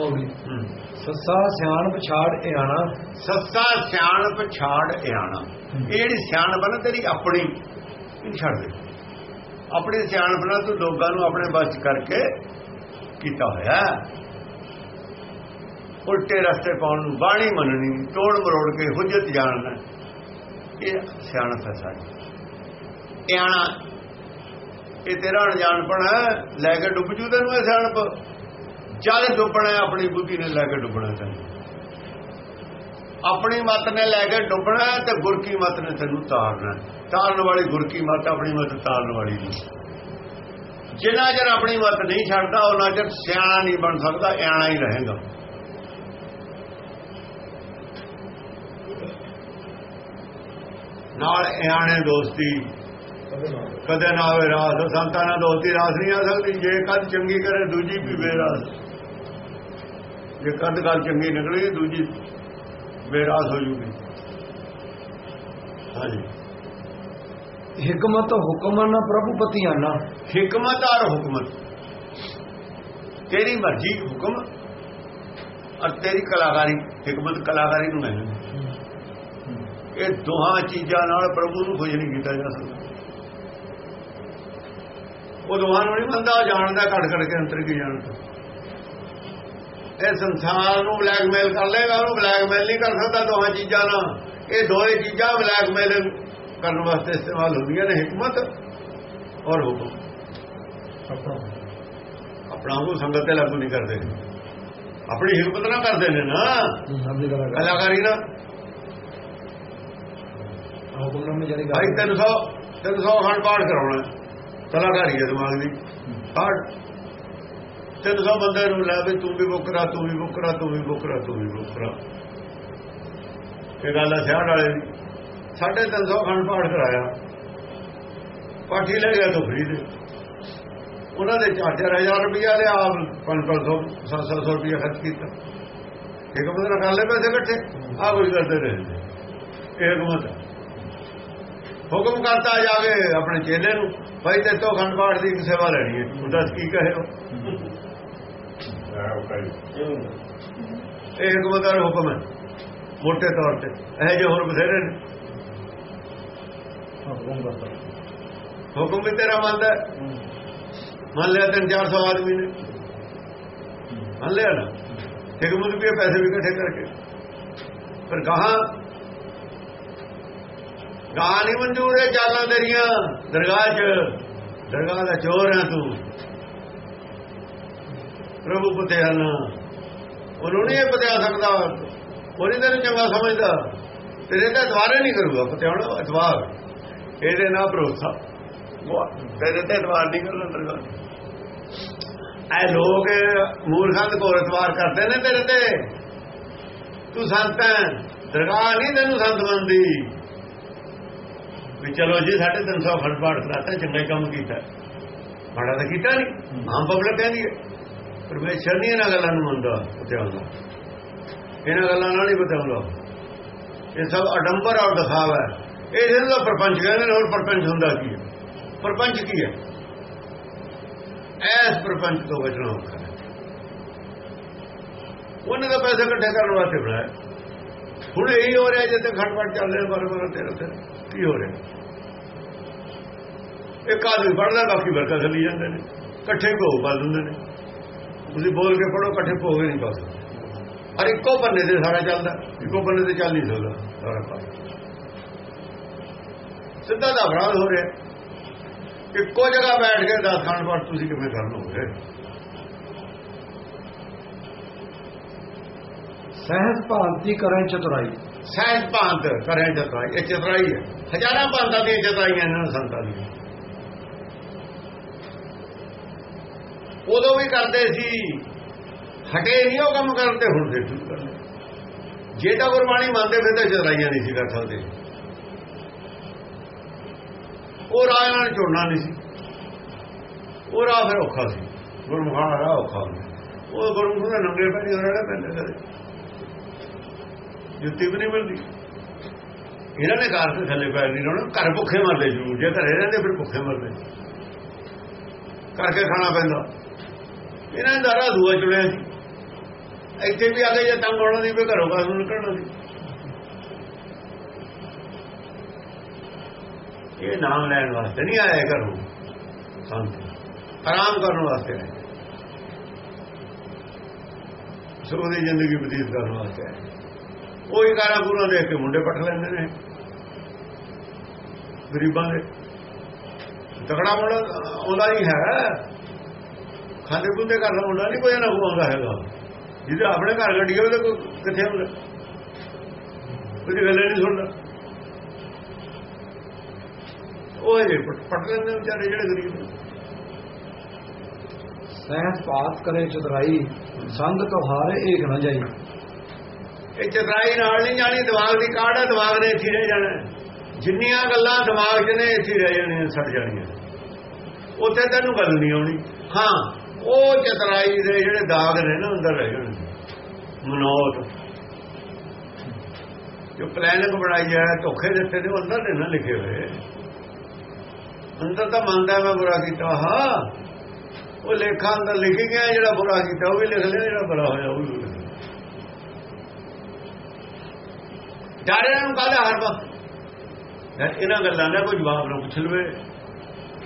ਪੌੜੀ। ਸੱਸਾ ਸਿਆਣ ਪਛਾੜ ਇਆਣਾ ਸੱਸਾ ਸਿਆਣਪ ਛਾੜ ਇਆਣਾ ਇਹ ਜਿਹੜੀ ਸਿਆਣਪ ਆ ਨਾ ਤੇਰੀ ਆਪਣੀ ਇਹ ਛੱਡ ਦੇ। ਆਪਣੀ ਸਿਆਣਪ ਨਾਲ ਤੂੰ ਲੋਕਾਂ ਨੂੰ ਆਪਣੇ ਬਸ ਕਰਕੇ ਕੀਤਾ ਹੋਇਆ। ਉਲਟੇ ਰਸਤੇ ਪਾਉਣ ਨੂੰ ਬਾਣੀ ਮੰਨਣੀ ਤੋੜ ਮਰੋੜ ਕੇ ਹੁਜਤ ਜਾਣਨਾ। ਇਹ ਸਿਆਣਪ ਹੈ ਸਾਡੀ। ਇਆਣਾ ਇਹ ਤੇਰਾ ਅਣਜਾਣਪਣ ਲੈ ਕੇ ਡੁੱਬ ਜੂ ਤੈਨੂੰ ਇਹ ਸਿਆਣਪ। ਜਦ ਡੁੱਬਣਾ ਆਪਣੀ ਬੁੱਧੀ ਨੇ ਲੈ ਕੇ ਡੁੱਬਣਾ ਤੈਨੂੰ। ਆਪਣੀ ਮਤ ਨੇ ਲੈ ਕੇ ਡੁੱਬਣਾ ਤੇ ਗੁਰ ਕੀ ਮਤ ਨੇ ਤੈਨੂੰ ਤਾਰਨਾ ਤਾਰਨ ਵਾਲੀ ਗੁਰ ਕੀ ਮਤ, ਆਪਣੀ ਮਤ ਤਾਰਨ ਵਾਲੀ ਨਹੀਂ। ਜਿੰਨਾ ਚਿਰ ਆਪਣੀ ਮਤ ਨਹੀਂ ਛੱਡਦਾ ਉਹਨਾਂ ਚਿਰ ਸਿਆਣਾ ਨਹੀਂ ਬਣ ਸਕਦਾ, ਐਣਾ ਹੀ ਰਹੇਗਾ। ਨਾਲ ਐਣੇ ਦੋਸਤੀ, ਕਦੇ ਨਾ ਹੋਵੇ ਰਾਸ, ਸੰਤਾਂ ਨਾਲ ਦੋਸਤੀ ਰਾਸ ਨਹੀਂ ਆ ਸਕਦੀ। ਜੇ ਕੱਲ ਚੰਗੀ ਕਰੇ, ਦੂਜੀ ਵੀ ਬੇਰਾਸ। ਜੇ ਕਦ ਗੱਲ ਚੰਗੀ ਨਿਕਲੀ ਦੂਜੀ ਬੇਰਾਸ ਹੋ ਜੂਗੀ। ਹਾਂਜੀ। ਹਕਮਤ ਹੁਕਮ ਨਾ। ਪ੍ਰਭੂ ਪਤੀਆਨਾ ਹਕਮਤ ਔਰ ਹੁਕਮਤ। ਤੇਰੀ ਮਰਜ਼ੀ ਹੁਕਮ ਔਰ ਤੇਰੀ ਕਲਾਕਾਰੀ ਹਕਮਤ ਕਲਾਕਾਰੀ ਨੂੰ ਕਹਿੰਦੇ ਨੇ। ਇਹ ਦੋਹਾਂ ਚੀਜ਼ਾਂ ਨਾਲ ਪ੍ਰਭੂ ਨੂੰ ਖੁਸ਼ ਨਹੀਂ ਕੀਤਾ ਜਾ ਸਕਦਾ। ਉਹ ਦੋਹਾਂ ਨੂੰ ਨਹੀਂ ਮੰਨਦਾ ਜਾਣਦਾ ਘੜ ਘੜ ਕੇ ਅੰਤਰ ਕੀ ਜਾਣਦਾ। ਇਹ ਸੰਸਾਰ ਨੂੰ ਬਲੈਕਮੇਲ ਕਰ ਲੇਗਾ ਉਹਨੂੰ ਬਲੈਕਮੇਲ ਨਹੀਂ ਕਰ ਸਕਦਾ ਦੋਹਾਂ ਚੀਜ਼ਾਂ ਨਾਲ। ਇਹ ਦੋਏ ਚੀਜ਼ਾਂ ਬਲੈਕਮੇਲ ਕਰਨ ਵਾਸਤੇ ਇਸਤੇਮਾਲ ਹੁੰਦੀਆਂ ਨੇ ਹਕਮਤ ਔਰ ਹੁਕਮ। ਆਪਣਾ। ਉਹ ਸੰਗਤ ਤੇ ਲਾਗੂ ਨਹੀਂ ਕਰਦੇ। ਆਪਣੀ ਹਕਮਤ ਨਾਲ ਕਰਦੇ ਨੇ ਨਾ। ਕਰ। ਕਲਾਕਾਰੀ ਨਾਲ ਹੁਕਮ ਨਾਲ ਜਿਹੜੀ ਭਾਈ ਗੱਲ 300 300 ਖੰਡ ਪਾਠ ਕਰਾਉਣਾ। ਕਲਾਕਾਰੀ ਹੈ ਦਿਮਾਗ ਦੀ। ਤਿੰਨ ਸੌ ਬੰਦੇ ਨੂੰ ਲੈ ਵੀ ਤੂੰ ਵੀ ਬੁਕਰਾ ਤੂੰ ਵੀ ਬੁਕਰਾ ਤੂੰ ਵੀ ਬੁਕਰਾ ਤੂੰ ਵੀ ਬੁਕਰਾ ਇਹ ਗੱਲ ਆ ਸਿਆੜ ਵਾਲੇ ਦੀ। ਸਾਢੇ 300 ਖੰਡ ਪਾਠ ਕਰਾਇਆ। ਪਾਠੀ ਲੈ ਗਿਆ ਤੂੰ ਫਰੀ ਦੇ ਉਹਨਾਂ ਦੇ 4000 ਰੁਪਇਆ ਲਿਆ ਆਪ 500 700 ਰੁਪਇਆ ਖਰਚ ਕੀਤਾ। ਇੱਕ ਬੰਦੇ ਨਾਲ ਕਰ ਲੈ ਪੈਸੇ ਇਕੱਠੇ। ਆ ਕੁਝ ਕਰਦੇ ਰਹੇ ਇਹ ਹਕਮਤ ਹੁਕਮ ਕਰਤਾ ਜਾਵੇ ਆਪਣੇ ਚੇਲੇ ਨੂੰ, ਭਾਈ ਤੇ ਤੋਂ ਖੰਡ ਪਾਠ ਦੀ ਇੱਕ ਸੇਵਾ ਲੈਣੀ ਹੈ। ਉਹ ਦੱਸ ਕੀ ਕਹੇ ਹੋ ਇਹ ਹਕਮਤ ਦਾ ਹੁਕਮ ਹੈ ਮੋٹے ਤੌਰ ਤੇ। ਇਹ ਜੇ ਹੋਰ ਬਥੇਰੇ ਨੇ। ਹੁਕਮ ਹੁਕਮ ਵੀ ਤੇਰਾ ਮੰਨਦਾ। ਮੰਨ ਲਿਆ ਤਿੰਨ 400 ਆਦਮੀ ਨੇ। ਮੰਨ ਲਿਆ ਨਾ? ਹਕਮਤ ਵੀ ਪੈਸੇ ਵੀ ਇਕੱਠੇ ਕਰਕੇ। ਪਰ ਕਹਾ ਗਾਹ ਨਹੀਂ ਮਨਜ਼ੂਰ ਹੈ ਚਾਲਾਂ ਤੇਰੀਆਂ। ਦਰਗਾਹ 'ਚ ਦਰਗਾਹ ਦਾ ਚੋਰ ਹੈ ਤੂੰ। ਪ੍ਰਭੂ ਪਤਿਆਨ ਉਹਨੂੰ ਨਹੀਂ ਇਹ ਪਤਿਆ ਸਕਦਾ। ਉਹ ਨਹੀਂ ਤੈਨੂੰ ਚੰਗਾ ਸਮਝਦਾ। ਤੇਰੇ ਤੇ ਦਵਾਰੇ ਨਹੀਂ ਕਰੂਗਾ ਪਤਿਆਣ ਅਤਵਾਰ ਇਹਦੇ ਨਾਲ ਭਰੋਸਾ। ਉਹ ਤੇਰੇ ਤੇ ਦਵਾਰ ਨਹੀਂ ਕਰਨਾ ਐ ਲੋਕ ਮੂਰਖਾਂ ਦੇ ਕੋਲ ਇਤਵਾਰ ਕਰਦੇ ਨੇ ਤੇਰੇ ਤੇ। ਤੂੰ ਸੰਤ ਹੈ ਦਰਗਾਹ ਨਹੀਂ ਤੈਨੂੰ ਸੰਤ ਮੰਨਦੀ ਵੀ ਚਲੋ ਜੀ ਸਾਡੇ 300 ਖੰਡ ਪਾਠ ਕਰਾਤਾ ਚੰਗਾ ਕੰਮ ਕੀਤਾ। ਮਾੜਾ ਤਾਂ ਕੀਤਾ ਨਹੀਂ ਆਮ ਪਬਲਿਕ ਕਹਿੰਦੀ ਹੈ। ਪਰਮੇਸ਼ਰ ਨਹੀਂ ਇਹਨਾਂ ਗੱਲਾਂ ਨੂੰ ਮੰਨਦਾ ਪਤਿਆਉਂਦਾ ਇਹਨਾਂ ਗੱਲਾਂ ਨਾਲ ਨਹੀਂ ਪਤਿਆਉਂਦਾ ਇਹ ਸਭ ਅਡੰਬਰ ਔਰ ਦਿਖਾਵਾ ਹੈ। ਇਹ ਜਿਹਨੂੰ ਪਰਪੰਚ ਕਹਿੰਦੇ ਨੇ ਹੋਰ ਪਰਪੰਚ ਹੁੰਦਾ ਕੀ ਹੈ? ਪਰਪੰਚ ਕੀ ਹੈ? ਐਸ ਪਰਪੰਚ ਤੋਂ ਬਚਣਾ ਔਖਾ ਹੈ। ਉਹਨੇ ਤਾਂ ਪੈਸਾ ਇਕੱਠੇ ਕਰਨ ਵਾਸਤੇ ਬਣਾਇਆ ਹੁਣ ਇਹੀ ਹੋ ਰਿਹਾ ਜਿੱਥੇ ਖੰਡ ਚੱਲ ਰਿਹਾ ਬਾਰ ਬਾਰ ਤੇਰੇ ਤੇ ਕੀ ਹੋ ਰਿਹਾ? ਇੱਕ ਆਦਮੀ ਪੜਦਾ ਬਾਕੀ ਵਰਕਾ ਚੱਲੀ ਜਾਂਦੇ ਨੇ। ਇਕੱਠੇ ਭੋਗ ਪਾ ਦਿੰਦੇ ਨੇ। ਤੁਸੀਂ ਬੋਲ ਕੇ ਪੜੋ ਇਕੱਠੇ ਭੋਗ ਨਹੀਂ ਪਾ ਸਕਦੇ। ਅਰ ਇੱਕੋ ਬੰਨੇ ਤੇ ਸਾਰਾ ਚੱਲਦਾ ਇੱਕੋ ਬੰਨੇ ਤੇ ਚੱਲ ਨਹੀਂ ਸਕਦਾ ਸਾਰਾ ਕੰਮ। ਸਿੱਧਾ ਦਾ ਅਪਰਾਧ ਹੋ ਰਿਹਾ। ਇੱਕੋ ਜਗ੍ਹਾ ਬੈਠ ਕੇ ਦਸ ਖਾਣ ਪਾਠ ਤੁਸੀਂ ਕਿਵੇਂ ਕਰ ਲਓਗੇ ਸਹਿਜ ਭਾਂਤੀ ਕਰਾਂ ਚਤੁਰਾਈ। ਸਹਿਜ ਭਾਂਤ ਕਰੇ ਚਤਰਾਈ ਇਹ ਚਤਰਾਈ ਹੈ। ਹਜ਼ਾਰਾਂ ਭਾਂਤਾਂ ਦੀਆਂ ਚਤਰਾਈਆਂ ਇਹਨਾਂ ਸੰਤਾਂ ਦੀਆਂ। ਉਦੋਂ ਵੀ ਕਰਦੇ ਸੀ। ਹਟੇ ਨਹੀਂ ਉਹ ਕੰਮ ਕਰਨ ਤੇ ਹੁਣ ਫਿਰ ਸ਼ੁਰੂ ਕਰਦੇ ਜੇ ਤਾਂ ਗੁਰਬਾਣੀ ਮੰਨਦੇ, ਫਿਰ ਤਾਂ ਚਤਰਾਈਆਂ ਨਹੀਂ ਸੀ ਕਰ ਸਕਦੇ। ਉਹ ਰਾਹ ਨਾਲ ਜੁੜਨਾ ਨਹੀਂ ਸੀ। ਉਹ ਰਾਹ ਫਿਰ ਔਖਾ ਸੀ। ਗੁਰਮੁਖਾਂ ਰਾਹ ਔਖਾ ਹੁੰਦਾ ਉਹ ਗੁਰਮੁਖ ਦੇ ਨੰਗੇ ਪੈਰੀ ਹੋ ਰਿਹਾ ਪੈਂਦੇ ਕਦੇ। ਜੁੱਤੀ ਵੀ ਨਹੀਂ ਮਿਲਦੀ। ਇਹਨਾਂ ਨੇ ਘਰ ਤੇ ਥੱਲੇ ਪੈਰ ਨਹੀਂ ਲਾਉਣਾ। ਘਰ ਭੁੱਖੇ ਮਰਦੇ ਜ਼ਰੂਰ। ਜੇ ਘਰੇ ਰਹਿੰਦੇ, ਫਿਰ ਭੁੱਖੇ ਮਰਦੇ। ਕਰਕੇ ਖਾਣਾ ਪੈਂਦਾ। ਇਹਨਾਂ ਦਾ ਰਾਹ ਦੂਆ ਚੁਣਿਆ ਸੀ। ਇੱਥੇ ਵੀ ਆ ਕੇ ਜੇ ਤੰਗ ਹੋਣਾ ਦੀ ਵੀ ਘਰੋਂ ਬਾਹਰ ਨੂੰ ਨਿਕਲਣਾ ਸੀ। ਇਹ ਨਾਮ ਲੈਣ ਵਾਸਤੇ ਨਹੀਂ ਆਇਆ ਘਰੋਂ। ਸੰਤ। ਆਰਾਮ ਕਰਨ ਵਾਸਤੇ ਆਏ ਸੁਖ ਦੀ ਜ਼ਿੰਦਗੀ ਬਤੀਤ ਕਰਨ ਵਾਸਤੇ ਆਏ ਉਹੀ ਕਾਰਾ ਗੁਰੂ ਦੇਖ ਕੇ ਮੁੰਡੇ ਪਟ ਲੈਂਦੇ ਨੇ। ਗਰੀਬਾਂ ਦੇ। ਤਕੜਾ ਮੁੰਡਾ ਉਹਦਾ ਹੀ ਹੈ। ਖਾਦੇ ਪੁੰਦੇ ਘਰ ਦਾ ਮੁੰਡਾ ਨਹੀਂ ਕੋਈ ਨਾ ਆਉਂਦਾ ਹੈਗਾ। ਜਿਹਦੇ ਆਪਣੇ ਘਰ ਗੱਡੀ ਹੋਵੇ ਤਾਂ ਕੋਈ ਕਿੱਥੇ ਹੁੰਦਾ? ਕੋਈ ਗੱਲ ਨਹੀਂ ਸੁਣਦਾ। ਉਹ ਜੇ ਪਟ ਲੈਂਦੇ ਵਿਚਾਰੇ ਜਿਹੜੇ ਗਰੀਬ ਨੇ। ਸਹਿਜ ਪਾਤ ਕਰੇ ਚਤਰਾਈ ਸੰਗ ਤੁਹਾਰੇ ਏਕ ਨਾ ਜਾਈ। ਇਹ ਚਤਰਾਈ ਨਾਲ ਨਹੀਂ ਜਾਣੀ ਦਿਮਾਗ ਦੀ ਕਾਢ ਹੈ ਦਿਮਾਗ ਨੇ ਇੱਥੇ ਰਹਿ ਜਾਣਾ। ਜਿੰਨੀਆਂ ਗੱਲਾਂ ਦਿਮਾਗ 'ਚ ਨੇ ਇੱਥੇ ਰਹਿ ਜਾਣੀਆਂ ਸੜ ਜਾਣੀਆਂ। ਉੱਥੇ ਤੈਨੂੰ ਗੱਲ ਨਹੀਂ ਆਉਣੀ। ਹਾਂ ਉਹ ਚਤਰਾਈ ਦੇ ਜਿਹੜੇ ਦਾਗ ਨੇ ਨਾ ਅੰਦਰ ਰਹਿ ਜਾਣਗੇ ਮਨੋਤ ਜੋ ਪਲੈਨਿੰਗ ਬਣਾਈ ਹੈ ਧੋਖੇ ਦਿੱਤੇ ਨੇ, ਉਹ ਅੰਦਰ ਨੇ ਨਾ ਲਿਖੇ ਹੋਏ। ਅੰਦਰ ਤਾਂ ਮੰਨਦਾ ਮੈਂ ਬੁਰਾ ਕੀਤਾ ਹਾਂ ਉਹ ਲੇਖਾ ਅੰਦਰ ਲਿਖ ਗਿਆ, ਜਿਹੜਾ ਬੁਰਾ ਕੀਤਾ, ਉਹ ਵੀ ਲਿਖ ਲਿਆ, ਜਿਹੜਾ ਬੁਰਾ ਹੋਇਆ, ਉਹ ਵੀ ਲਿਖ ਲਿਆ। ਡਾਰਿਆਂ ਨੂੰ ਕਾਹਦਾ ਹਰਬਾ ਇਹਨਾਂ ਗੱਲਾਂ ਦਾ ਕੋਈ ਜਵਾਬ ਨਾ ਪੁੱਛ ਲਵੇ।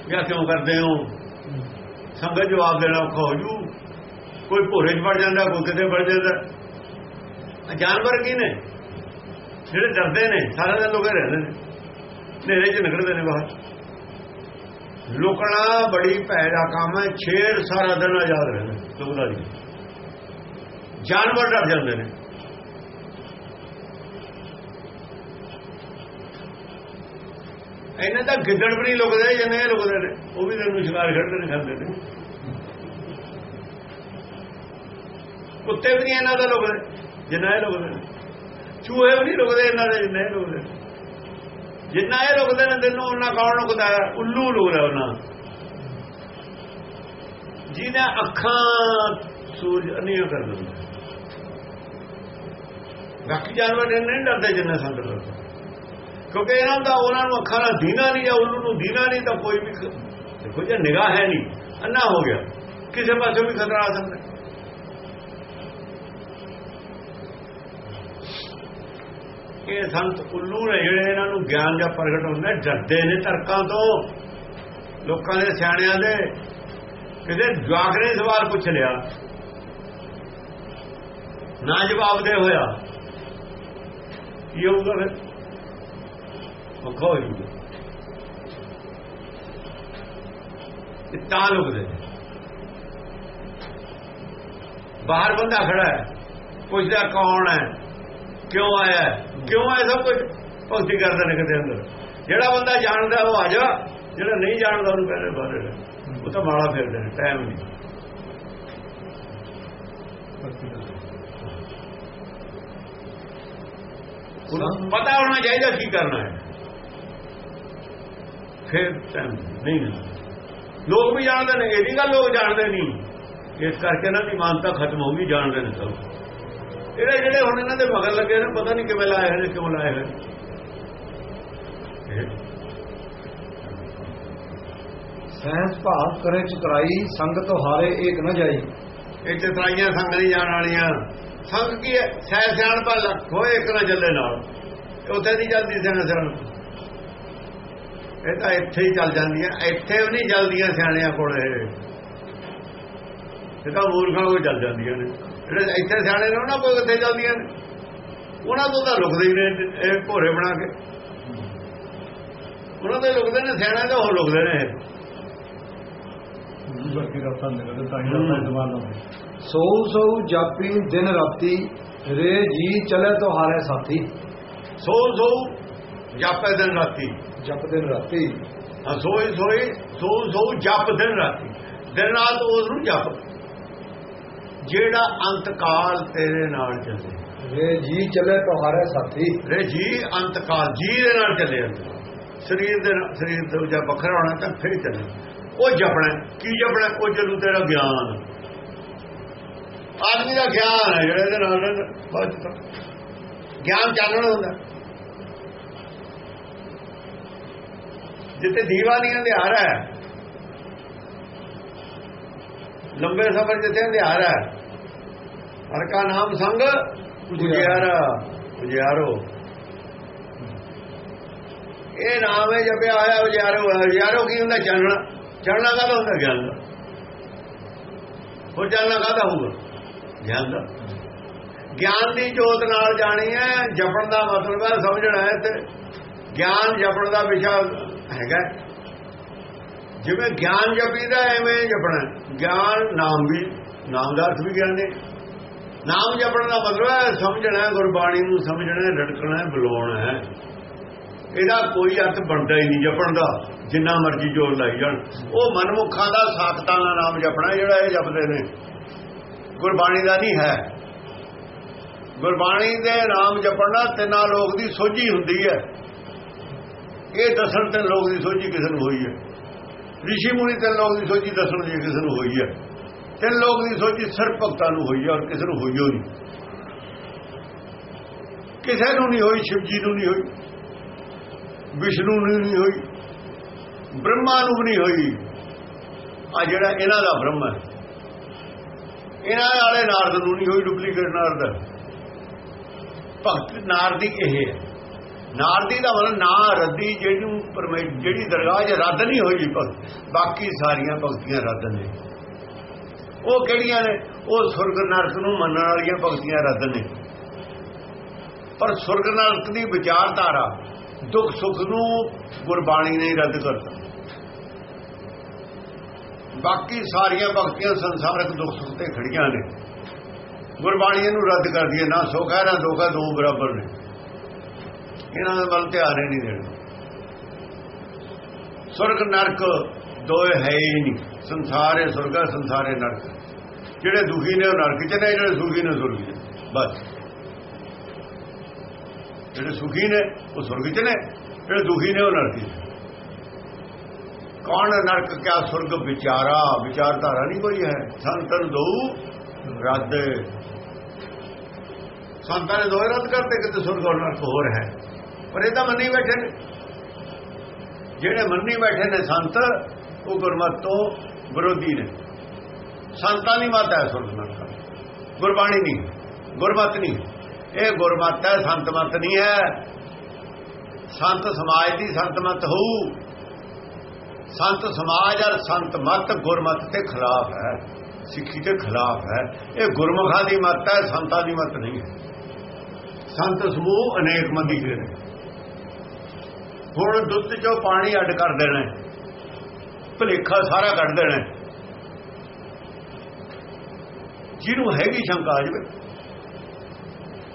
ਜਾਂ ਕਿਉਂ ਕਰਦੇ ਹੋ? ਸੰਗਤ ਜਵਾਬ ਦੇਣਾ ਔਖਾ ਹੋ ਜੂ। ਕੋਈ ਭੋਰੇ 'ਚ ਵੜ ਜਾਂਦਾ, ਕੋਈ ਕਿਤੇ ਵੜ ਜਾਂਦਾ। ਜਾਨਵਰ ਕੀ ਨੇ? ਜਿਹੜੇ ਡਰਦੇ ਨੇ ਸਾਰਾ ਦਿਨ ਲੋਕੇ ਰਹਿੰਦੇ ਨੇ। ਹਨੇਰੇ 'ਚ ਨਿਕਲਦੇ ਨੇ ਬਾਹਰ। ਲੋਕਣਾ ਬੜੀ ਭੈ ਦਾ ਕੰਮ ਹੈ, ਛੇੜ ਸਾਰਾ ਦਿਨ ਆਜ਼ਾਦ ਰਹਿੰਦੇ ਲੋਕਾਂ ਦੀ ਜਾਨਵਰ ਡਰ ਜਾਂਦੇ ਨੇ। ਇਹਨੇ ਤਾਂ ਗਿੱਦੜ ਵੀ ਨਹੀਂ ਲੁਕਦੇ ਜਿੰਨੇ ਇਹ ਲੁਕਦੇ ਨੇ, ਉਹ ਵੀ ਤੈਨੂੰ ਸ਼ਿਕਾਰ ਖੜਦੇ ਨੇ ਖਾਂਦੇ ਨੇ। ਕੁੱਤੇ ਵੀ ਨਹੀਂ ਇਹਨਾਂ ਦਾ ਲੁਕਦੇ, ਜਿੰਨਾ ਇਹ ਲੁਕਦੇ ਨੇ। ਚੂਹੇ ਵੀ ਨਹੀਂ ਲੁਕਦੇ ਇਹਨਾਂ ਦੇ, ਜਿੰਨੇ ਇਹ ਲੁਕਦੇ ਨੇ। ਜਿੰਨਾ ਇਹ ਲੁਕਦੇ ਨੇ, ਤੈਨੂੰ ਉਹਨਾਂ ਕੌਣ ਲੁਕਦਾ? ਉੱਲੂ ਲੁਕਦਾ ਉਹਨਾਂ। ਜਿਹਨਾਂ ਅੱਖਾਂ ਸੂਰਜ ਅਨੀਆਂ ਕਰ ਦਿੰਦਾ ਬਾਕੀ ਜਾਨਵਰ ਨਹੀਂ ਡਰਦੇ ਜਿੰਨਾ ਸੰਤ ਡਰਦੇ। ਕਿਉਂਕਿ ਇਹਨਾਂ ਦਾ ਉਹਨਾਂ ਨੂੰ ਅੱਖਾਂ ਨਾਲ ਦੀਨਾ ਨਹੀਂ ਜਾਂ ਉਹਨੂੰ ਨੂੰ ਦੀਨਾ ਨਹੀਂ ਤਾਂ ਕੋਈ ਵੀ ਦੇਖੋ ਜੇ ਨਿਗਾਹ ਹੈ ਨਹੀਂ। ਅੰਨਾ ਹੋ ਗਿਆ। ਕਿਸੇ ਪਾਸੇ ਵੀ ਖਤਰਾ ਆ ਸਕਦਾ। ਇਹ ਸੰਤ ਉੱਲੂ ਨੇ ਜਿਹੜੇ ਇਹਨਾਂ ਨੂੰ ਗਿਆਨ ਜਾਂ ਪ੍ਰਗਟ ਹੁੰਦਾ ਡਰਦੇ ਨੇ ਤਰਕਾਂ ਤੋਂ। ਲੋਕਾਂ ਦੇ ਸਿਆਣਿਆਂ ਦੇ। ਕਿਤੇ ਜਾਗਰੇ ਸਵਾਲ ਪੁੱਛ ਲਿਆ। ਨਾ ਜਵਾਬ ਦੇ ਹੋਇਆ। ਇਹ ਹੋਊਗਾ ਫਿਰ? ਔਖਾ ਹੋ ਜੂਗਾ ਇਹ ਤਾਂ ਲੁਕਦੇ ਬਾਹਰ ਬੰਦਾ ਖੜਾ ਹੈ ਪੁੱਛਦਾ ਕੌਣ ਹੈ ਕਿਉਂ ਆਇਆ ਕਿਉਂ ਆਇਆ ਸਭ ਕੁਝ ਭਗਤੀ ਕਰਦੇ ਨੇ ਕਿਤੇ ਅੰਦਰ ਜਿਹੜਾ ਬੰਦਾ ਜਾਣਦਾ ਉਹ ਆ ਜਾ ਜਿਹੜਾ ਨਹੀਂ ਜਾਣਦਾ ਉਹਨੂੰ ਕਹਿੰਦੇ ਬਾਹਰ ਉਹ ਤਾਂ ਮਾਲਾ ਫੇਰਦੇ ਨੇ ਟਾਈਮ ਨਹੀਂ ਪਤਾ ਹੋਣਾ ਚਾਹੀਦਾ ਕੀ ਕਰਨਾ ਹੈ ਫਿਰ ਨਹੀਂ ਲੋਕ ਵੀ ਜਾਣਦੇ ਨੇ ਇਹਦੀ ਗੱਲ ਲੋਕ ਜਾਣਦੇ ਨਹੀਂ। ਇਸ ਕਰਕੇ ਇਹਨਾਂ ਦੀ ਮਾਨਤਾ ਖਤਮ ਹੋ ਗਈ ਜਾਣਦੇ ਨੇ ਸਭ। ਇਹਦੇ ਜਿਹੜੇ ਹੁਣ ਇਹਨਾਂ ਦੇ ਮਗਰ ਲੱਗੇ ਨੇ ਪਤਾ ਨਹੀਂ ਕਿਵੇਂ ਲਾਏ ਹੋਏ ਕਿਉਂ ਲਾਏ ਹੋਏ ਸਹਿਜ ਭਾਵ ਕਰੇ ਚਤਰਾਈ ਸੰਗ ਤੁਹਾਰੇ ਏਕ ਨਾ ਜਾਈ। ਇਹ ਚਤਰਾਈਆਂ ਸੰਗ ਨਹੀਂ ਜਾਣ ਵਾਲੀਆਂ। ਸੰਗ ਕੀ ਹੈ? ਸਹਿ ਸਿਆਣ ਪਾ ਲੱਖੋ ਇੱਕ ਨਾ ਚੱਲੇ ਨਾਲ। ਉੱਥੇ ਨਹੀਂ ਚੱਲਦੀ ਸਿਆਣ ਸਿਆਣ ਇਹ ਤਾਂ ਇੱਥੇ ਹੀ ਚੱਲ ਜਾਂਦੀਆਂ। ਇੱਥੇ ਵੀ ਨਹੀਂ ਚੱਲਦੀਆਂ ਸਿਆਣਿਆਂ ਕੋਲ। ਇਹ ਇਹ ਤਾਂ ਮੂਰਖਾਂ ਕੋਲ ਚੱਲ ਜਾਂਦੀਆਂ ਨੇ। ਜਿਹੜੇ ਇੱਥੇ ਸਿਆਣੇ ਨੇ ਉਹਨਾਂ ਕੋਲ ਕਿੱਥੇ ਚੱਲਦੀਆਂ ਨੇ? ਉਹਨਾਂ ਤੋਂ ਤਾਂ ਲੁਕਦੇ ਹੀ ਨੇ ਇਹ ਭੋਰੇ ਬਣਾ ਕੇ। ਉਹਨਾਂ ਦੇ ਲੁਕਦੇ ਨੇ ਸਿਆਣੇ ਤਾਂ ਉਹ ਲੁਕਦੇ ਨੇ ਸੋ ਸੋ ਜਾਪੀ ਦਿਨ ਰਾਤੀ ਰੇ ਜੀ ਚਲੇ ਤੁਹਾਰੇ ਸਾਥੀ। ਸੋ ਸੋ ਜਾਪੇ ਦਿਨ ਰਾਤੀ। ਜਪ ਦਿਨ ਰਾਤੀ। ਹਾਂ ਸੋਈ ਸੋਈ ਸੋ ਸੋ ਜਪ ਦਿਨ ਰਾਤੀ। ਦਿਨ ਰਾਤ ਉਸ ਨੂੰ ਜਪ। ਜਿਹੜਾ ਅੰਤਕਾਲ ਤੇਰੇ ਨਾਲ ਚੱਲੇ। ਰੇ ਜੀ ਚਲੇ ਤੁਹਾਰੇ ਸਾਥੀ। ਰੇ ਜੀ ਅੰਤਕਾਲ ਜੀ ਦੇ ਨਾਲ ਚੱਲੇ। ਸਰੀਰ ਦੇ ਸਰੀਰ ਤੋਂ ਜਦ ਵੱਖਰਾ ਹੋਣਾ ਤਾਂ ਫਿਰ ਚੱਲੇ। ਉਹ ਜਪਣਾ ਕੀ ਜਪਣਾ ਉਹ ਜਦੋਂ ਤੇਰਾ ਗਿਆਨ। ਆਦਮੀ ਦਾ ਗਿਆਨ ਹੈ ਜਿਹੜੇ ਦੇ ਨਾਲ ਤਾਂ ਗਿਆਨ ਚਾਨਣ ਹੁੰਦਾ। ਜਿੱਥੇ ਦੀਵਾ ਨਹੀਂ ਅੰਧਿਆਰ ਹੈ, ਲੰਬੇ ਸਫ਼ਰ ਜਿੱਥੇ ਅੰਧਿਆਰ ਹੈ, ਹਰ ਕਾ ਨਾਮ ਸੰਗ ਉਜਿਆਰਾ ਉਜਿਆਰੋ ਇਹ ਨਾਮ ਹੈ ਜਪਿਆ ਆਇਆ ਉਜਿਆਰੋ ਹੈ ਉਜਿਆਰੋ ਕੀ ਹੁੰਦਾ? ਚਾਨਣਾ ਚਾਨਣਾ ਕਾਹਦਾ ਹੁੰਦਾ? ਗਿਆਨ ਦਾ। ਉਹ ਚਾਨਣਾ ਕਾਹਦਾ ਹੋਊਗਾ? ਗਿਆਨ ਦਾ। ਗਿਆਨ ਦੀ ਜੋਤ ਨਾਲ ਜਾਣੀ ਹੈ, ਜਪਣ ਦਾ ਮਤਲਬ ਹੈ, ਸਮਝਣਾ ਹੈ ਤੇ ਗਿਆਨ ਜਪਣ ਦਾ ਵਿਸ਼ਾ ਹੈਗਾ। ਜਿਵੇਂ ਗਿਆਨ ਜਪੀਦਾ, ਐਵੇਂ ਜਪਣਾ। ਗਿਆਨ ਨਾਮ ਵੀ, ਨਾਮ ਦਾ ਅਰਥ ਵੀ ਗਿਆਨ। ਨੇ ਨਾਮ ਜਪਣ ਦਾ ਮਤਲਬ ਹੈ ਸਮਝਣਾ ਗੁਰਬਾਣੀ ਨੂੰ ਸਮਝਣਾ ਹੈ ਬੁਲਾਉਣਾ ਹੈ। ਇਹਦਾ ਕੋਈ ਅਰਥ ਬਣਦਾ ਹੀ ਨਹੀਂ ਜਪਣ ਦਾ, ਜਿੰਨਾ ਮਰਜ਼ੀ ਜੋਰ ਲਾਈ ਜਾਣ। ਉਹ ਮਨਮੁਖਾਂ ਦਾ ਸਾਖਤਾਂ ਦਾ ਨਾਮ ਜਪਣਾ ਜਿਹੜਾ ਇਹ ਜਪਦੇ ਨੇ। ਗੁਰਬਾਣੀ ਦਾ ਨਹੀਂ ਹੈ। ਗੁਰਬਾਣੀ ਦੇ ਨਾਮ ਜਪਣਾ ਤਿੰਨਾਂ ਲੋਕ ਦੀ ਸੋਝੀ ਹੁੰਦੀ ਹੈ। ਇਹ ਦੱਸਣ ਤੇ ਲੋਕ ਦੀ ਸੋਝੀ ਕਿਸੇ ਨੂੰ ਹੋਈ ਹੈ। ਰਿਸ਼ੀ ਮੁਨੀ ਤੇ ਲੋਕ ਦੀ ਸੋਝੀ ਦੱਸਣ ਦੀ ਕਿਸੇ ਨੂੰ ਹੋਈ ਹੈ। ਤੇ ਲੋਕ ਦੀ ਸੋਝੀ ਸਿਰਫ ਭਗਤਾਂ ਨੂੰ ਹੋਈ ਹੈ ਔਰ ਕਿਸੇ ਨੂੰ ਹੋਈ ਹੋ ਨਹੀਂ। ਕਿਸੇ ਨੂੰ ਨਹੀਂ ਹੋਈ ਸ਼ਿਵ ਜੀ ਨੂੰ ਨਹੀਂ ਹੋਈ, ਵਿਸ਼ਨੂੰ ਨੂੰ ਨਹੀਂ ਹੋਈ, ਬ੍ਰਹਮਾ ਨੂੰ ਵੀ ਨਹੀਂ ਹੋਈ। ਆ ਜਿਹੜਾ ਇਹਨਾਂ ਦਾ ਬ੍ਰਹਮ ਹੈ। ਇਹਨਾਂ ਵਾਲੇ ਨਾਰਦ ਨੂੰ ਨਹੀਂ ਹੋਈ ਡੁਪਲੀਕੇਟ ਨਾਰਦ। ਭਗਤ ਨਾਰਦੀ ਇਹ ਹੈ। ਨਾਰਦੀ ਦਾ ਮਤਲਬ ਨਾ ਰੱਦੀ ਜਿਹਨੂੰ ਪਰਮੇ ਜਿਹੜੀ ਦਰਗਾਹ 'ਚ ਰੱਦ ਨਹੀਂ ਹੋਈ ਭਗਤ। ਬਾਕੀ ਸਾਰੀਆਂ ਭਗਤੀਆਂ ਰੱਦ ਨੇ। ਉਹ ਕਿਹੜੀਆਂ ਨੇ? ਉਹ ਸੁਰਗ ਨਰਕ ਨੂੰ ਮੰਨਣ ਵਾਲੀਆਂ ਭਗਤੀਆਂ ਰੱਦ ਨੇ। ਪਰ ਸੁਰਗ ਨਰਕ ਦੀ ਵਿਚਾਰਧਾਰਾ ਦੁੱਖ ਸੁੱਖ ਨੂੰ ਗੁਰਬਾਣੀ ਨੇ ਰੱਦ ਕਰਤਾ। ਬਾਕੀ ਸਾਰੀਆਂ ਭਗਤੀਆਂ ਸੰਸਾਰਕ ਦੁੱਖ ਸੁੱਖ ਤੇ ਖੜੀਆਂ ਨੇ। ਗੁਰਬਾਣੀ ਨੂੰ ਰੱਦ ਕਰਦੀ ਹੈ, ਨਾ ਸੁੱਖ ਹੈ, ਨਾ ਦੁੱਖ ਹੈ, ਦੋ ਬਰਾਬਰ ਨੇ। ਇਹਨਾਂ ਦੇ ਵੱਲ ਧਿਆਨ ਹੀ ਨਹੀਂ ਦੇਣਾ। ਸੁਰਗ, ਨਰਕ ਦੋਏ ਹੈ ਹੀ ਨਹੀਂ। ਸੰਸਾਰੇ ਸੁਰਗ ਹੈ ਸੰਸਾਰੇ ਨਰਕ। ਜਿਹੜੇ ਦੁਖੀ ਨੇ ਉਹ ਨਰਕ ਚ ਨੇ, ਜਿਹੜੇ ਸੁਖੀ ਨੇ ਸੁਰਗ ਚ ਬਸ। ਜਿਹੜੇ ਸੁਖੀ ਨੇ ਉਹ ਸੁਰਗ ਚ ਨੇ, ਜਿਹੜੇ ਦੁਖੀ ਨੇ ਉਹ ਨਰਕ ਚ ਕੌਣ ਨਰਕ ਕਿਆ ਸੁਰਗ ਵਿਚਾਰਾ? ਵਿਚਾਰਧਾਰਾ ਨਹੀਂ ਕੋਈ ਹੈ। ਸੰਤਨ ਦੋ ਰੱਦ। ਸੰਤਾਂ ਨੇ ਦੋਏ ਰੱਦ ਕਰਤੇ, ਕਿਤੇ ਸੁਰਗ ਔਰ ਨਰਕ ਹੋਰ ਹੈ। ਪਰ ਇਹ ਤਾਂ ਮੰਨੀ ਬੈਠੇ ਨੇ। ਜਿਹੜੇ ਮੰਨੀ ਬੈਠੇ ਨੇ ਸੰਤ, ਉਹ ਗੁਰਮਤ ਤੋਂ ਵਿਰੋਧੀ ਨੇ। ਸੰਤਾਂ ਦੀ ਮਤ ਹੈ ਸੁਰਗ ਗੁਰਬਾਣੀ ਨਹੀਂ, ਗੁਰਮਤ ਨਹੀਂ। ਇਹ ਗੁਰਮਤ ਹੈ, ਸੰਤ ਮਤ ਨਹੀਂ ਹੈ। ਸੰਤ ਸਮਾਜ ਦੀ ਸੰਤ ਮਤ ਹੋਊ। ਸੰਤ ਸਮਾਜ ਔਰ ਸੰਤ ਮਤ ਗੁਰਮਤ ਦੇ ਖਿਲਾਫ ਹੈ। ਸਿੱਖੀ ਦੇ ਖਿਲਾਫ ਹੈ। ਇਹ ਗੁਰਮੁਖਾਂ ਦੀ ਮਤ ਹੈ, ਸੰਤਾਂ ਦੀ ਮਤ ਨਹੀਂ ਹੈ। ਸੰਤ ਸਮੂਹ ਅਨੇਕ ਮੰਦੀ ਦੇ ਨੇ। ਹੁਣ ਦੁੱਧ ਚੋਂ ਪਾਣੀ ਅੱਡ ਕਰ ਦੇਣਾ ਭਲੇਖਾ ਸਾਰਾ ਕੱਢ ਦੇਣਾ ਜਿਹਨੂੰ ਹੈਗੀ ਸ਼ੰਕਾ ਆ ਜਵੇ।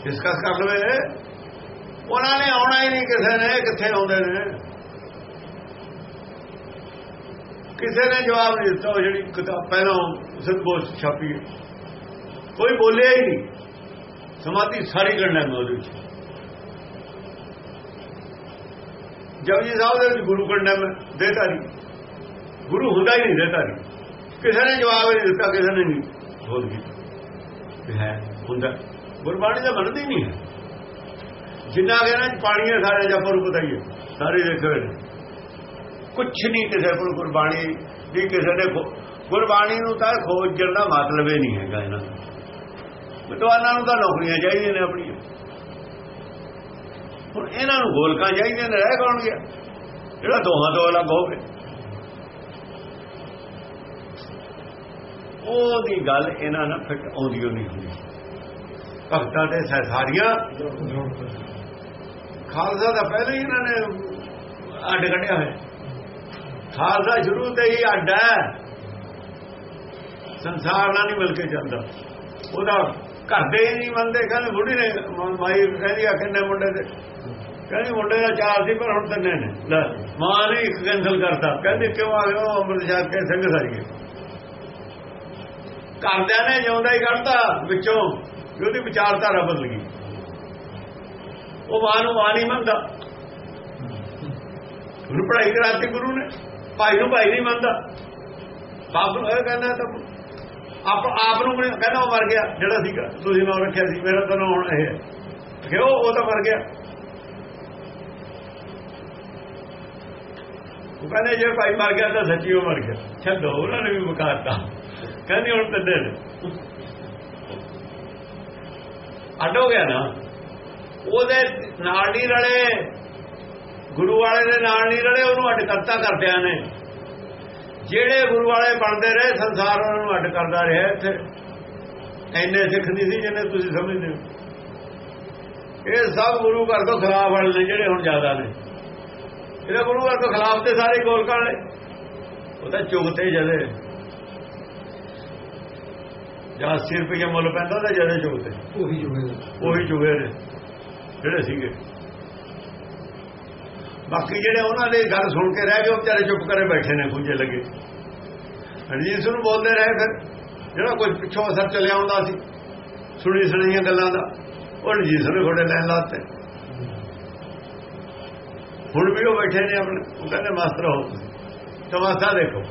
ਡਿਸਕਸ ਕਰ ਲਵੇ। ਉਹਨਾਂ ਨੇ ਆਉਣਾ ਹੀ ਨਹੀਂ ਕਿਸੇ ਨੇ, ਕਿੱਥੇ ਆਉਂਦੇ ਨੇ। ਕਿਸੇ ਨੇ ਜਵਾਬ ਨਹੀਂ ਦਿੱਤਾ, ਉਹ ਜਿਹੜੀ ਕਿਤਾਬ ਪਹਿਲਾਂ ਸਿੱਧਬੋਸ ਛਾਪੀ ਕੋਈ ਬੋਲਿਆ ਹੀ ਨਹੀਂ। ਸਮਾਧੀ ਸਾਰੀ ਗਣਨਾ ਹੈ ਉਹਦੇ ਵਿੱਚ। ਜਪਜੀ ਸਾਹਿਬ ਦੇ ਵਿੱਚ ਗੁਰੂ ਗਣਨਾ ਮੈਂ ਦੇਤਾ ਗੁਰੂ ਹੁੰਦਾ ਹੀ ਨਹੀਂ ਦੇਤਾ ਨਹੀਂ ਕਿਸੇ ਨੇ ਜਵਾਬ ਨਹੀਂ ਦਿੱਤਾ, ਕਿਸੇ ਨੇ ਨਹੀਂ। ਬੋਲ ਕੀਤਾ ਹੈ, ਹੁੰਦਾ। ਗੁਰਬਾਣੀ ਦਾ ਮੰਨਦੀ ਨਹੀਂ ਹੈ। ਜਿੰਨਾ ਕਹਿੰਦਾ ਪਾਣੀ ਹੈ, ਸਾਰੇ ਜਪਰ ਨੂੰ ਪਤਾ ਹੀ ਹੈ। ਸਾਰੇ ਦੇਖੇ ਨੇ। ਕੁਛ ਨਹੀਂ ਕਿਸੇ ਕੋਲ ਗੁਰਬਾਣੀ ਦੀ, ਕਿਸੇ ਨੇ ਗੁਰਬਾਣੀ ਨੂੰ ਤਾਂ ਖੋਜਣ ਦਾ ਮਤਲਬ ਹੀ ਨਹੀਂ ਹੈਗਾ ਇਹਨਾਂ ਦਾ। ਵਿਦਵਾਨਾਂ ਨੂੰ ਤਾਂ ਨੌਕਰੀਆਂ ਚਾਹੀਦੀਆਂ ਨੇ ਆਪਣੀਆਂ। ਹੁਣ ਇਹਨਾਂ ਨੂੰ ਗੋਲਕਾਂ ਚਾਹੀਦੀਆਂ ਨੇ, ਰਹਿ ਕੌਣ ਗਿਆ? ਜਿਹੜਾ ਦੋਹਾਂ ਤੋਂ ਅਲੱਗ ਹੋਵੇ। ਉਹਦੀ ਗੱਲ ਇਹਨਾਂ ਨਾਲ ਫਿੱਟ ਆਉਂਦੀ ਨਹੀਂ ਹੁੰਦੀ। ਭਗਤਾਂ ਦੇ ਸਹਿਸਾਰੀਆਂ। ਖਾਲਸਾ ਦਾ ਪਹਿਲਾਂ ਹੀ ਇਹਨਾਂ ਨੇ ਅੱਡ ਕੱਢਿਆ ਹੋਇਆ। ਖਾਲਸਾ ਸ਼ੁਰੂ ਤੇ ਹੀ ਅੱਡ ਹੈ। ਸੰਸਾਰ ਨਾਲ ਨਹੀਂ ਮਿਲ ਕੇ ਚੱਲਦਾ ਉਹਦਾ ਘਰ ਦੇ ਹੀ ਨਹੀਂ ਮੰਨਦੇ, ਕਹਿੰਦੇ ਬੁੱਢੀ ਨੇ, ਮਾਈ ਕਹਿੰਦੀ ਆ, ਕਿੰਨੇ ਮੁੰਡੇ ਦੇ ਕਹਿੰਦੀ ਮੁੰਡੇ ਦਾ ਚਾਰ ਸੀ, ਪਰ ਹੁਣ ਤਿੰਨੇ ਨੇ। ਲੈ, ਮਾਂ ਨੇ ਇੱਕ ਕੈਨਸਲ ਕਰਤਾ। ਕਹਿੰਦੇ ਕਿਉਂ ਆ ਗਏ ਉਹ ਅੰਮ੍ਰਿਤ ਛਕ ਕੇ ਸਿੰਘ ਸਾਰੀਏ ਘਰਦਿਆਂ ਨੇ ਜਿਉਂਦਾ ਹੀ ਕੱਢਤਾ ਵਿੱਚੋਂ ਉਹਦੀ ਵਿਚਾਰਧਾਰਾ ਬਦਲ ਗਈ। ਉਹ ਮਾਂ ਨੂੰ ਮਾਂ ਨਹੀਂ ਮੰਨਦਾ। ਉਹਨੂੰ ਪੜ੍ਹਾਈ ਕਰਾਤੀ ਗੁਰੂ ਨੇ। ਭਾਈ ਨੂੰ ਭਾਈ ਨਹੀਂ ਮੰਨਦਾ। ਬਾਪ ਨੂੰ ਇਹ ਕਹਿੰਦਾ, ਤਾਂ ਆਪ ਆਪ ਨੂੰ ਕਹਿੰਦਾ, ਉਹ ਮਰ ਗਿਆ। ਜਿਹੜਾ ਸੀਗਾ, ਤੁਸੀਂ ਨਾਮ ਰੱਖਿਆ ਸੀ। ਮੇਰਾ ਤਾਂ ਨਾਮ ਹੁਣ ਇਹ ਹੈ। ਕਿ ਉਹ ਤਾਂ ਮਰ ਗਿਆ। ਕਹਿੰਦੇ ਜੇ ਭਾਈ ਮਰ ਗਿਆ ਤਾਂ ਸੱਚੀ ਉਹ ਮਰ ਗਿਆ। ਛੱਡੋ ਉਹਨਾਂ ਨੇ ਵੀ ਮੁਕਾਤਾ। ਕਹਿੰਦੀ ਹੁਣ ਤੱਦੇ ਨੇ। ਅੱਡ ਹੋ ਗਿਆ ਨਾ। ਉਹਦੇ ਨਾਲ ਨਹੀਂ ਰਲੇ। ਗੁਰੂ ਵਾਲੇ ਦੇ ਨਾਲ ਨਹੀਂ ਰਲੇ, ਉਹਨੂੰ ਅੱਡ ਕਰਤਾ ਕਰਦਿਆਂ ਨੇ। ਜਿਹੜੇ ਗੁਰੂ ਵਾਲੇ ਬਣਦੇ ਰਹੇ, ਸੰਸਾਰ ਉਹਨਾਂ ਨੂੰ ਅੱਡ ਕਰਦਾ ਰਿਹਾ ਇੱਥੇ। ਐਨੇ ਸਿੱਖ ਨਹੀਂ ਸੀ ਜਿਹਨੇ ਤੁਸੀਂ ਸਮਝਦੇ ਹੋ। ਇਹ ਸਭ ਗੁਰੂ ਘਰ ਤੋਂ ਖਰਾਬ ਵਾਲੇ ਨੇ, ਜਿਹੜੇ ਹੁਣ ਜ਼ਿਆਦਾ ਨੇ। ਇਹਦਾ ਗੁਰੂ ਤੋਂ ਖਿਲਾਫ ਤੇ ਸਾਰੇ ਗੋਲਕਾਂ ਨੇ ਉਹ ਤਾਂ ਚੁਗਤੇ ਜਦੇ। ਜਾਂ 80 ਰੁਪਏ ਮੁੱਲ ਪੈਂਦਾ ਤਾਂ ਜਦੇ ਚੁਗਤੇ। ਉਹੀ ਜੁੜੇ ਉਹੀ ਚੁਗੇ ਨੇ। ਜਿਹੜੇ ਸੀਗੇ। ਬਾਕੀ ਜਿਹੜੇ ਉਹਨਾਂ ਦੇ ਗੱਲ ਸੁਣ ਕੇ ਰਹਿ ਗਏ ਉਹ ਵਿਚਾਰੇ ਚੁੱਪ ਕਰੇ ਬੈਠੇ ਨੇ ਖੁੰਝੇ ਲੱਗੇ। ਰਣਜੀਤ ਸਿੰਘ ਨੂੰ ਬੋਲਦੇ ਰਹੇ ਫਿਰ। ਜਿਹੜਾ ਕੁਝ ਪਿੱਛੋਂ ਅਸਰ ਚੱਲਿਆ ਹੁੰਦਾ ਸੀ ਸੁਣੀ ਸੁਣੀਆਂ ਗੱਲਾਂ ਦਾ ਉਹ ਰਣਜੀਤ ਸਿੰਘ ਨੇ ਥੋੜੇ ਲੈਣ ਲਾਤੇ ਹੁਣ ਵੀ ਉਹ ਬੈਠੇ ਨੇ ਆਪਣੇ, ਉਹ ਕਹਿੰਦੇ ਮਾਸਟਰ ਹੋ। ਤਮਾਸ਼ਾ ਦੇਖੋ।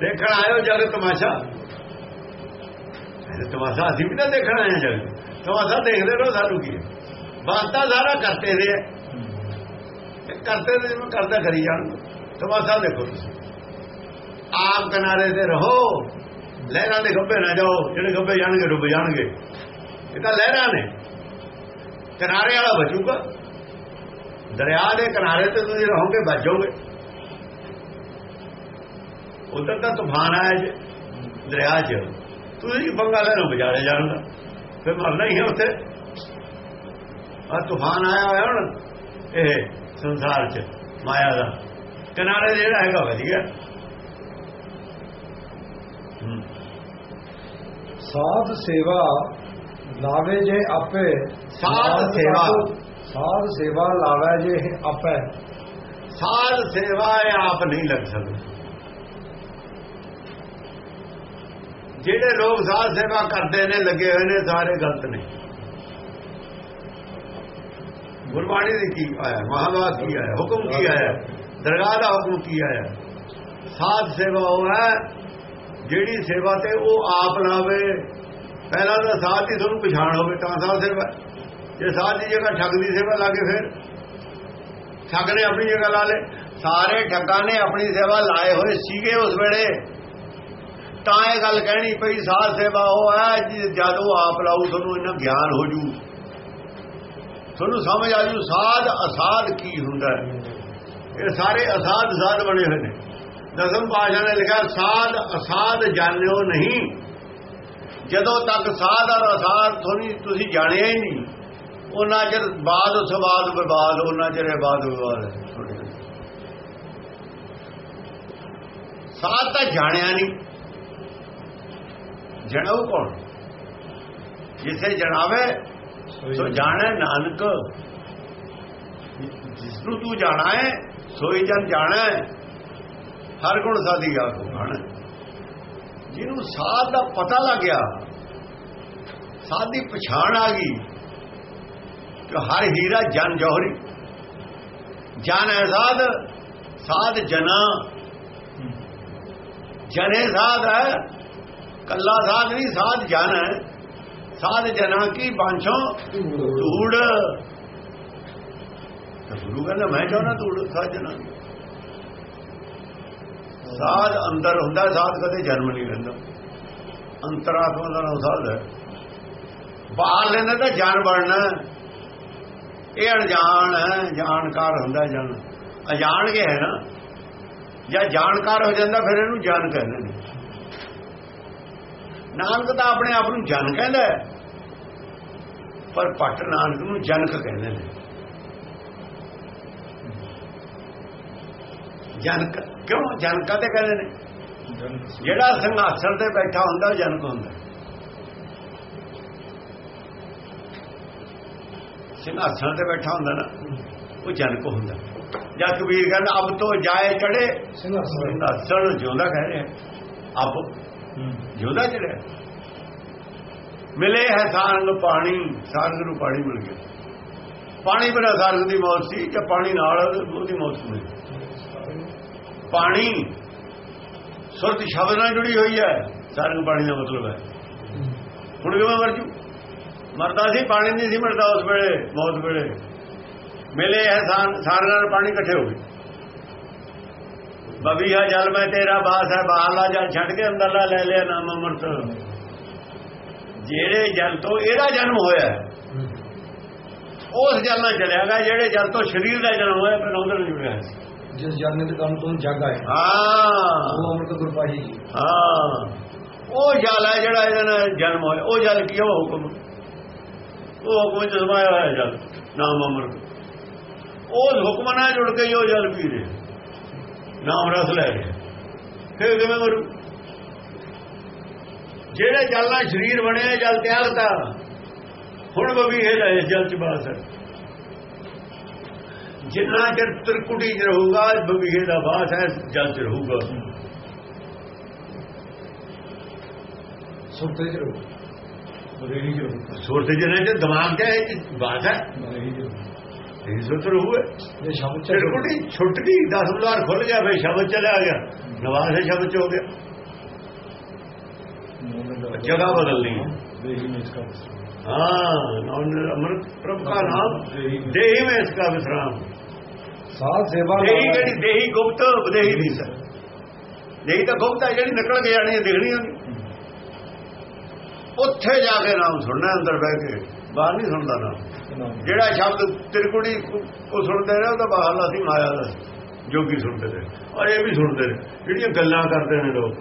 ਦੇਖਣ ਆਇਓ ਜਗ ਤਮਾਸ਼ਾ। ਇਹ ਤਮਾਸ਼ਾ ਅਸੀਂ ਵੀ ਤਾਂ ਦੇਖਣ ਆਏ ਹਾਂ ਜਗ ਤਮਾਸ਼ਾ ਦੇਖਦੇ ਰਹੋ ਸਾਨੂੰ ਕੀ ਹੈ। ਬਾਤਾਂ ਸਾਰਾ ਕਰਤੇ ਰਹੇ ਇਹ ਕਰਤੇ ਨੇ ਜਿਵੇਂ ਕਰਦਾ ਕਰੀ ਜਾਣ। ਤਮਾਸ਼ਾ ਦੇਖੋ ਤੁਸੀਂ। ਆਪ ਕਿਨਾਰੇ ਤੇ ਰਹੋ। ਲਹਿਰਾਂ ਦੇ ਗੱਭੇ ਨਾ ਜਾਓ। ਜਿਹੜੇ ਗੱਭੇ ਜਾਣਗੇ, ਡੁੱਬ ਜਾਣਗੇ। ਇਹ ਤਾਂ ਲਹਿਰਾਂ ਨੇ। ਕਿਨਾਰੇ ਵਾਲਾ ਬਚੂਗਾ। ਦਰਿਆ ਦੇ ਕਿਨਾਰੇ ਤੇ ਤੁਸੀਂ ਰਹੋਗੇ ਬਚ ਜਾਓਗੇ। ਉਧਰ ਤਾਂ ਤੂਫਾਨ ਆਇਆ ਜੀ ਦਰਿਆ 'ਚ। ਤੁਸੀਂ ਬੰਗਾਲੇ ਨੂੰ ਵਿਚਾਰੇ ਜਾਣਦਾ ਫਿਰ ਮਰਨਾ ਹੀ ਹੈ ਉੱਥੇ। ਆ ਤੂਫਾਨ ਆਇਆ ਹੋਇਆ ਹੁਣ ਇਹ ਸੰਸਾਰ 'ਚ ਮਾਇਆ ਦਾ। ਕਿਨਾਰੇ ਜਿਹੜਾ ਹੈਗਾ ਵਧੀਆ। ਸਾਧ ਸੇਵਾ ਲਾਵੇ ਜੇ ਆਪੇ ਸਾਧ ਸੇਵਾ। ਸਾਧ ਸੇਵਾ ਲਾਵੇ ਜੇ ਇਹ ਆਪੇ। ਸਾਧ ਸੇਵਾ ਇਹ ਆਪ ਨਹੀਂ ਲੱਗ ਸਕਦੀ। ਜਿਹੜੇ ਲੋਕ ਸਾਧ ਸੇਵਾ ਕਰਦੇ ਨੇ, ਲੱਗੇ ਹੋਏ ਨੇ, ਸਾਰੇ ਗਲਤ ਨੇ। ਗੁਰਬਾਣੀ ਦੀ ਕੀ ਆਇਆ? ਮਹਾਵਾਸ ਕੀ ਆਇਆ? ਹੁਕਮ ਕੀ ਆਇਆ? ਦਰਗਾਹ ਦਾ ਹੁਕਮ ਕੀ ਆਇਆ? ਸਾਧ ਸੇਵਾ ਉਹ ਹੈ, ਜਿਹੜੀ ਸੇਵਾ ਤੇ ਉਹ ਆਪ ਲਾਵੇ। ਪਹਿਲਾਂ ਤਾਂ ਸਾਧ ਹੀ ਤੁਹਾਨੂੰ ਪਛਾਣ ਹੋਵੇ, ਤਾਂ ਸਾਧ ਸੇਵਾ ਜੇ ਸਾਧ ਦੀ ਜਗ੍ਹਾ ਠੱਗ ਦੀ ਸੇਵਾ ਲਾ ਕੇ ਫਿਰ ਠੱਗ ਨੇ ਆਪਣੀ ਜਗ੍ਹਾ ਲਾ ਲੇ ਸਾਰੇ ਠੱਗਾਂ ਨੇ ਆਪਣੀ ਸੇਵਾ ਲਾਏ ਹੋਏ ਸੀਗੇ ਉਸ ਵੇਲੇ। ਤਾਂ ਇਹ ਗੱਲ ਕਹਿਣੀ ਪਈ, ਸਾਧ ਸੇਵਾ ਉਹ ਹੈ ਜਦੋਂ ਆਪ ਲਾਉ ਤੁਹਾਨੂੰ ਇਹਨਾਂ ਗਿਆਨ ਹੋ ਜੂ। ਤੁਹਾਨੂੰ ਸਮਝ ਆ ਜੂ ਸਾਧ ਅਸਾਧ ਕੀ ਹੁੰਦਾ ਇਹ ਸਾਰੇ ਅਸਾਧ ਸਾਧ ਬਣੇ ਹੋਏ ਨੇ। ਦਸਮ ਪਾਸ਼ਾ ਨੇ ਲਿਖਿਆ, ਸਾਧ ਅਸਾਧ ਜਾਣਿਓ ਨਹੀਂ। ਜਦੋਂ ਤੱਕ ਸਾਧ ਔਰ ਅਸਾਧ ਤੁਹਾਨੂੰ ਤੁਸੀਂ ਜਾਣਿਆ ਹੀ ਨਹੀਂ। ਉਹਨਾਂ ਚਿਰ ਬਾਦ ਸਵਾਦ ਵਿਵਾਦ ਉਹਨਾਂ ਚਿਰ ਬਾਦ ਵਿਵਾਦ ਹੈ। ਸਾਧ ਤਾਂ ਜਾਣਿਆ ਨਹੀਂ। ਜਣਾਉ ਕੌਣ? ਜਿਸੇ ਜਣਾਵੇ, ਸੋ ਜਾਣੇ ਨਾਨਕ। ਜਿਸ ਨੂੰ ਤੂੰ ਜਾਣਾ ਹੈ ਸੋਈ ਜਨ ਜਾਣਾ। ਹੈ ਹਰ ਗੁਣ ਸਾਧੀ ਆਖੋ ਹਣ ਜਿਹਨੂੰ ਸਾਧ ਦਾ ਪਤਾ ਲੱਗਿਆ ਸਾਧ ਦੀ ਪਛਾਣ ਆ ਗਈ ਹਰ ਹੀਰਾ ਜਨ ਜੋਹਰੀ। ਜਨ ਹੈ ਸਾਧ ਸਾਧ ਜਨਾ। ਜਨੇ ਸਾਧ ਹੈ, ਕੱਲਾ ਸਾਧ ਨਹੀਂ, ਸਾਧ ਜਨ ਹੈ। ਸਾਧ ਜਨਾ ਕੀ ਬਾਂਛੋ ਧੂੜ। ਗੁਰੂ ਕਹਿੰਦਾ, ਮੈਂ ਚਾਹਣਾ ਧੂੜ, ਸਾਧ ਜਨਾ ਸਾਧ ਅੰਦਰ ਹੁੰਦਾ ਸਾਧ ਕਦੇ ਜਨਮ ਨਹੀਂ ਲੈਂਦਾ। ਅੰਤਰਾਤਮਾ ਦਾ ਨਾਮ ਸਾਧ ਹੈ। ਬਾਹਰ ਲੈਂਦਾ ਤਾਂ ਜਾਣ ਬਣਨਾ ਇਹ ਅਣਜਾਣ ਹੈ, ਜਾਣਕਾਰ ਹੁੰਦਾ ਜਨ। ਅਜਾਣ ਕੇ ਹੈ ਨਾ। ਜਾਂ ਜਾਣਕਾਰ ਹੋ ਜਾਂਦਾ, ਫਿਰ ਇਹਨੂੰ ਜਾਣ ਕਹਿੰਦੇ ਨੇ। ਨਾਨਕ ਤਾਂ ਆਪਣੇ ਆਪ ਨੂੰ ਜਨ ਕਹਿੰਦਾ ਪਰ ਪੱਟ ਨਾਨਕ ਨੂੰ ਜਨਕ ਕਹਿੰਦੇ ਨੇ। ਜਨਕ, ਕਿਉਂ? ਜਨਕਾ ਤੇ ਕਹਿੰਦੇ ਨੇ? ਜਿਹੜਾ ਸਿੰਘਾਸਣ ਤੇ ਬੈਠਾ ਹੁੰਦਾ, ਉਹ ਜਨਕ ਹੁੰਦਾ ਸਿੰਘਾਸਣ ਤੇ ਬੈਠਾ ਹੁੰਦਾ ਨਾ ਉਹ ਜਨਕ ਹੁੰਦਾ। ਜਾਂ ਕਬੀਰ ਕਹਿੰਦਾ ਅਬ ਤੋਂ ਜਾਏ ਚੜੇ ਸਿੰਘਾਸਣ ਜਿਉਂਦਾ ਕਹਿ ਰਿਹਾ। ਅਬ ਜਿਉਂਦਾ ਚੜਿਆ ਮਿਲੇ ਹੈ ਸਾਰੰਗ ਪਾਣੀ ਸਾਰੰਗ ਨੂੰ ਪਾਣੀ ਮਿਲ ਗਿਆ। ਪਾਣੀ ਬਿਨਾ ਸਾਰੰਗ ਦੀ ਮੌਤ ਸੀ ਕਿ ਪਾਣੀ ਨਾਲ ਉਹਦੀ ਮੌਤ ਹੋਈ। ਪਾਣੀ ਸੁਰਤ ਸ਼ਬਦ ਨਾਲ ਜੁੜੀ ਹੋਈ ਹੈ। ਸਾਰੰਗ ਪਾਣੀ ਦਾ ਮਤਲਬ ਹੈ। ਹੁਣ ਕਿਵੇਂ ਮਰ ਜੂ? ਮਰਦਾ ਸੀ ਪਾਣੀ ਨਹੀਂ ਸੀ ਮਰਦਾ ਉਸ ਵੇਲੇ ਮੌਤ ਵੇਲੇ। ਮਿਲੇ ਹੈ ਸਾਰੰਗ ਨਾਲ ਪਾਣੀ ਇਕੱਠੇ ਹੋ ਗਏ। ਬਬੀਆ ਜਲ ਮੈਂ ਤੇਰਾ ਬਾਸ ਹੈ ਬਾਹਰਲਾ ਜਲ ਛੱਡ ਕੇ ਅੰਦਰਲਾ ਲੈ ਲਿਆ ਨਾਮ ਅਮਰਤ। ਜਿਹੜੇ ਜਲ ਤੋਂ ਇਹਦਾ ਜਨਮ ਹੋਇਆ ਹੈ, ਉਸ ਜਲ ਨਾਲ ਚਲਿਆਗਾ ਜਿਹੜੇ ਜਲ ਤੋਂ ਸਰੀਰ ਦਾ ਜਨਮ ਹੋਇਆ ਫਿਰ ਉਹਦੇ ਨਾਲ ਜੁੜਿਆ। ਹੈ ਜਿਸ ਜਨਮ ਦੇ ਕੰਮ ਤੋਂ ਜਗ ਆਏ। ਹਾਂ। ਉਹ ਅੰਮ੍ਰਿਤ ਗੁਰਪਾਹੀ ਹਾਂ। ਉਹ ਜਲ ਹੈ ਜਿਹੜਾ ਇਹਦੇ ਨਾਲ ਜਨਮ ਹੋਇਆ। ਉਹ ਜਲ ਕੀ ਹੈ? ਉਹ ਹੁਕਮ। ਉਹ ਹੁਕਮ ਚ ਸਮਾਇਆ ਹੋਇਆ ਜਲ, ਨਾਮ ਅੰਮ੍ਰਿਤ। ਉਸ ਹੁਕਮ ਨਾਲ ਜੁੜ ਕੇ ਉਹ ਜਲ ਪੀ ਰਿਹਾ। ਨਾਮ ਰਸ ਲੈ ਰਿਹਾ। ਫਿਰ ਕਿਵੇਂ ਮਰੂ? ਜਿਹੜੇ ਜਲ ਨਾਲ ਸਰੀਰ ਬਣਿਆ, ਜਲ ਤਿਆਗਤਾ ਹੁਣ ਬਵੀ ਇਹ ਲੈ ਜਲ ਚ ਬਾਸ ਹੈ। ਜਿੰਨਾ ਚਿਰ ਤ੍ਰਿਕੁਟੀ ਚ ਰਹੂਗਾ ਬਵੀਏ ਦਾ ਬਾਸ ਹੈ, ਜਲ ਚ ਰਹੂਗਾ। ਸੁਰਤੇ ਚ ਰਹੋ ਬਰੇਲੀ ਚ ਰਹੋ। ਸੂਰਤ ਜਿਹਨੇ ਚ ਦਿਮਾਗ ਹੈ ਇਹ 'ਚ ਬਾਤ ਹੈ ਬਰੇਲੀ ਚ ਰਹੋ। ਇਹ ਸੁਤਰ ਹੋਏ ਇਹ ਸ਼ਬਦ ਚ ਰਹੋ। ਤ੍ਰਿਕੁਟੀ ਛੁੱਟ ਗਈ 10 ਬਲਾਰ ਖੁੱਲ ਗਿਆ ਫਿਰ ਸ਼ਬਦ ਚਲਿਆ ਗਿਆ ਨਵਾਜ਼ ਸ਼ਬਦ ਚ ਹੋ ਗਿਆ ਮੂਲ ਦਾ ਜਗ੍ਹਾ ਬਦਲਣੀ ਹੈ ਦੇਹੀ में इसका हाँ नाम अमृत प्रभु का नाम देही में इसका विश्राम ਸਾਧ ਸੇਵਾ ਦੇਹੀ ਲਾਵੇ ਕਿਹੜੀ ਦੇਹੀ ਗੁਪਤ ਵਿਦੇਹੀ ਨਹੀਂ ਸਰ ਦੇਹੀ ਤਾਂ ਗੁਪਤ ਹੈ ਜਿਹੜੀ ਨਿਕਲ ਕੇ ਜਾਣੀ ਹੈ ਦਿਖਣੀ ਨਹੀਂ ਉੱਥੇ ਜਾ ਕੇ ਨਾਮ ਸੁਣਨਾ ਅੰਦਰ ਬਹਿ ਕੇ। ਬਾਹਰ ਨਹੀਂ ਸੁਣਦਾ ਨਾਮ। ਜਿਹੜਾ ਸ਼ਬਦ ਤਿਰਕੁੜੀ ਕੋ ਸੁਣਦੇ ਰਹੇ ਉਹ ਤਾਂ ਬਾਹਰਲਾ ਸੀ ਮਾਇਆ ਦਾ ਜੋਗੀ ਸੁਣਦੇ ਰਹੇ ਔਰ ਇਹ ਵੀ ਸੁਣਦੇ ਰਹੇ ਜਿਹੜੀਆਂ ਗੱਲਾਂ ਕਰਦੇ ਨੇ ਲੋਕ।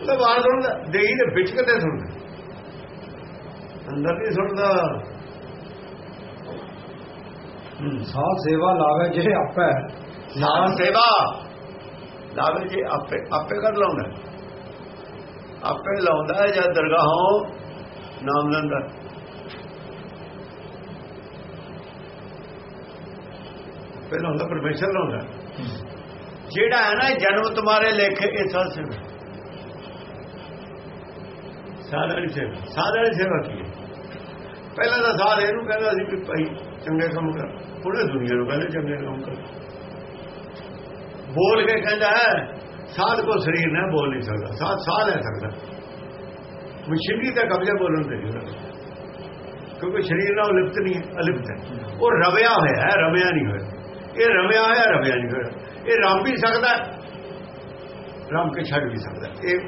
ਉਹ ਤਾਂ ਬਾਹਰ ਸੁਣਦਾ। ਦੇਹੀ ਦੇ ਵਿੱਚ ਕਿਤੇ ਸੁਣਦਾ। ਅੰਦਰ ਨਹੀਂ ਸੁਣਦਾ। ਸਾਧ ਸੇਵਾ ਲਾਵੇ ਜੇ ਆਪੈ। ਨਾਮ ਸੇਵਾ। ਲਾਵੇ ਜੀ ਆਪੇ ਆਪੇ ਕਰ ਲਾਉਂਦਾ। ਆਪੇ ਲਾਉਂਦਾ ਹੈ ਜਦ ਦਰਗਾਹੋਂ ਨਾਮ ਲੈਂਦਾ ਪਹਿਲਾਂ ਹੁੰਦਾ ਪਰਮੇਸ਼ਰ ਲਾਉਂਦਾ ਜਿਹੜਾ ਹੈ ਨਾ, ਜਨਮ ਤੁਮਾਰੇ ਲੇਖੇ, ਇਹ ਸਾਧ ਸੇਵਾ ਸਾਧਨ ਸੇਵਾ ਸਾਧਾਰਨ ਸੇਵਾ ਕੀ ਹੈ? ਪਹਿਲਾਂ ਤਾਂ ਸਾਧ ਇਹਨੂੰ ਕਹਿੰਦਾ ਸੀ ਕਿ ਭਾਈ, ਚੰਗੇ ਕੰਮ ਕਰ। ਉਹਨੇ ਦੁਨੀਆ ਨੂੰ ਕਹਿੰਦੇ ਚੰਗੇ ਕੰਮ ਕਰ। ਬੋਲ ਕੇ ਕਹਿੰਦਾ ਹੈ ਸਾਧ ਕੋ ਸਰੀਰ ਨਾ ਬੋਲ ਨਹੀਂ ਸਕਦਾ ਸਾਧ ਸਾਹ ਲੈ ਸਕਦਾ। ਮਸ਼ੀਨੀ ਦਾ ਕਬਜ਼ਾ ਬੋਲਣ ਤੇ ਨਹੀਂ ਕਿਉਂਕਿ ਸਰੀਰ ਨਾਲ ਲਿਪਤ ਨਹੀਂ ਅਲਿਪਤ ਹੈ। ਉਹ ਰਵਿਆ ਹੋਇਆ ਹੈ ਰਵਿਆ ਨਹੀਂ ਹੋਇਆ। ਇਹ ਰਵਿਆ ਹੋਇਆ ਰਵਿਆ ਨਹੀਂ ਹੋਇਆ। ਇਹ ਰਮ ਵੀ ਸਕਦਾ ਹੈ, ਰਮ ਕੇ ਛੱਡ ਵੀ ਸਕਦਾ ਇਹ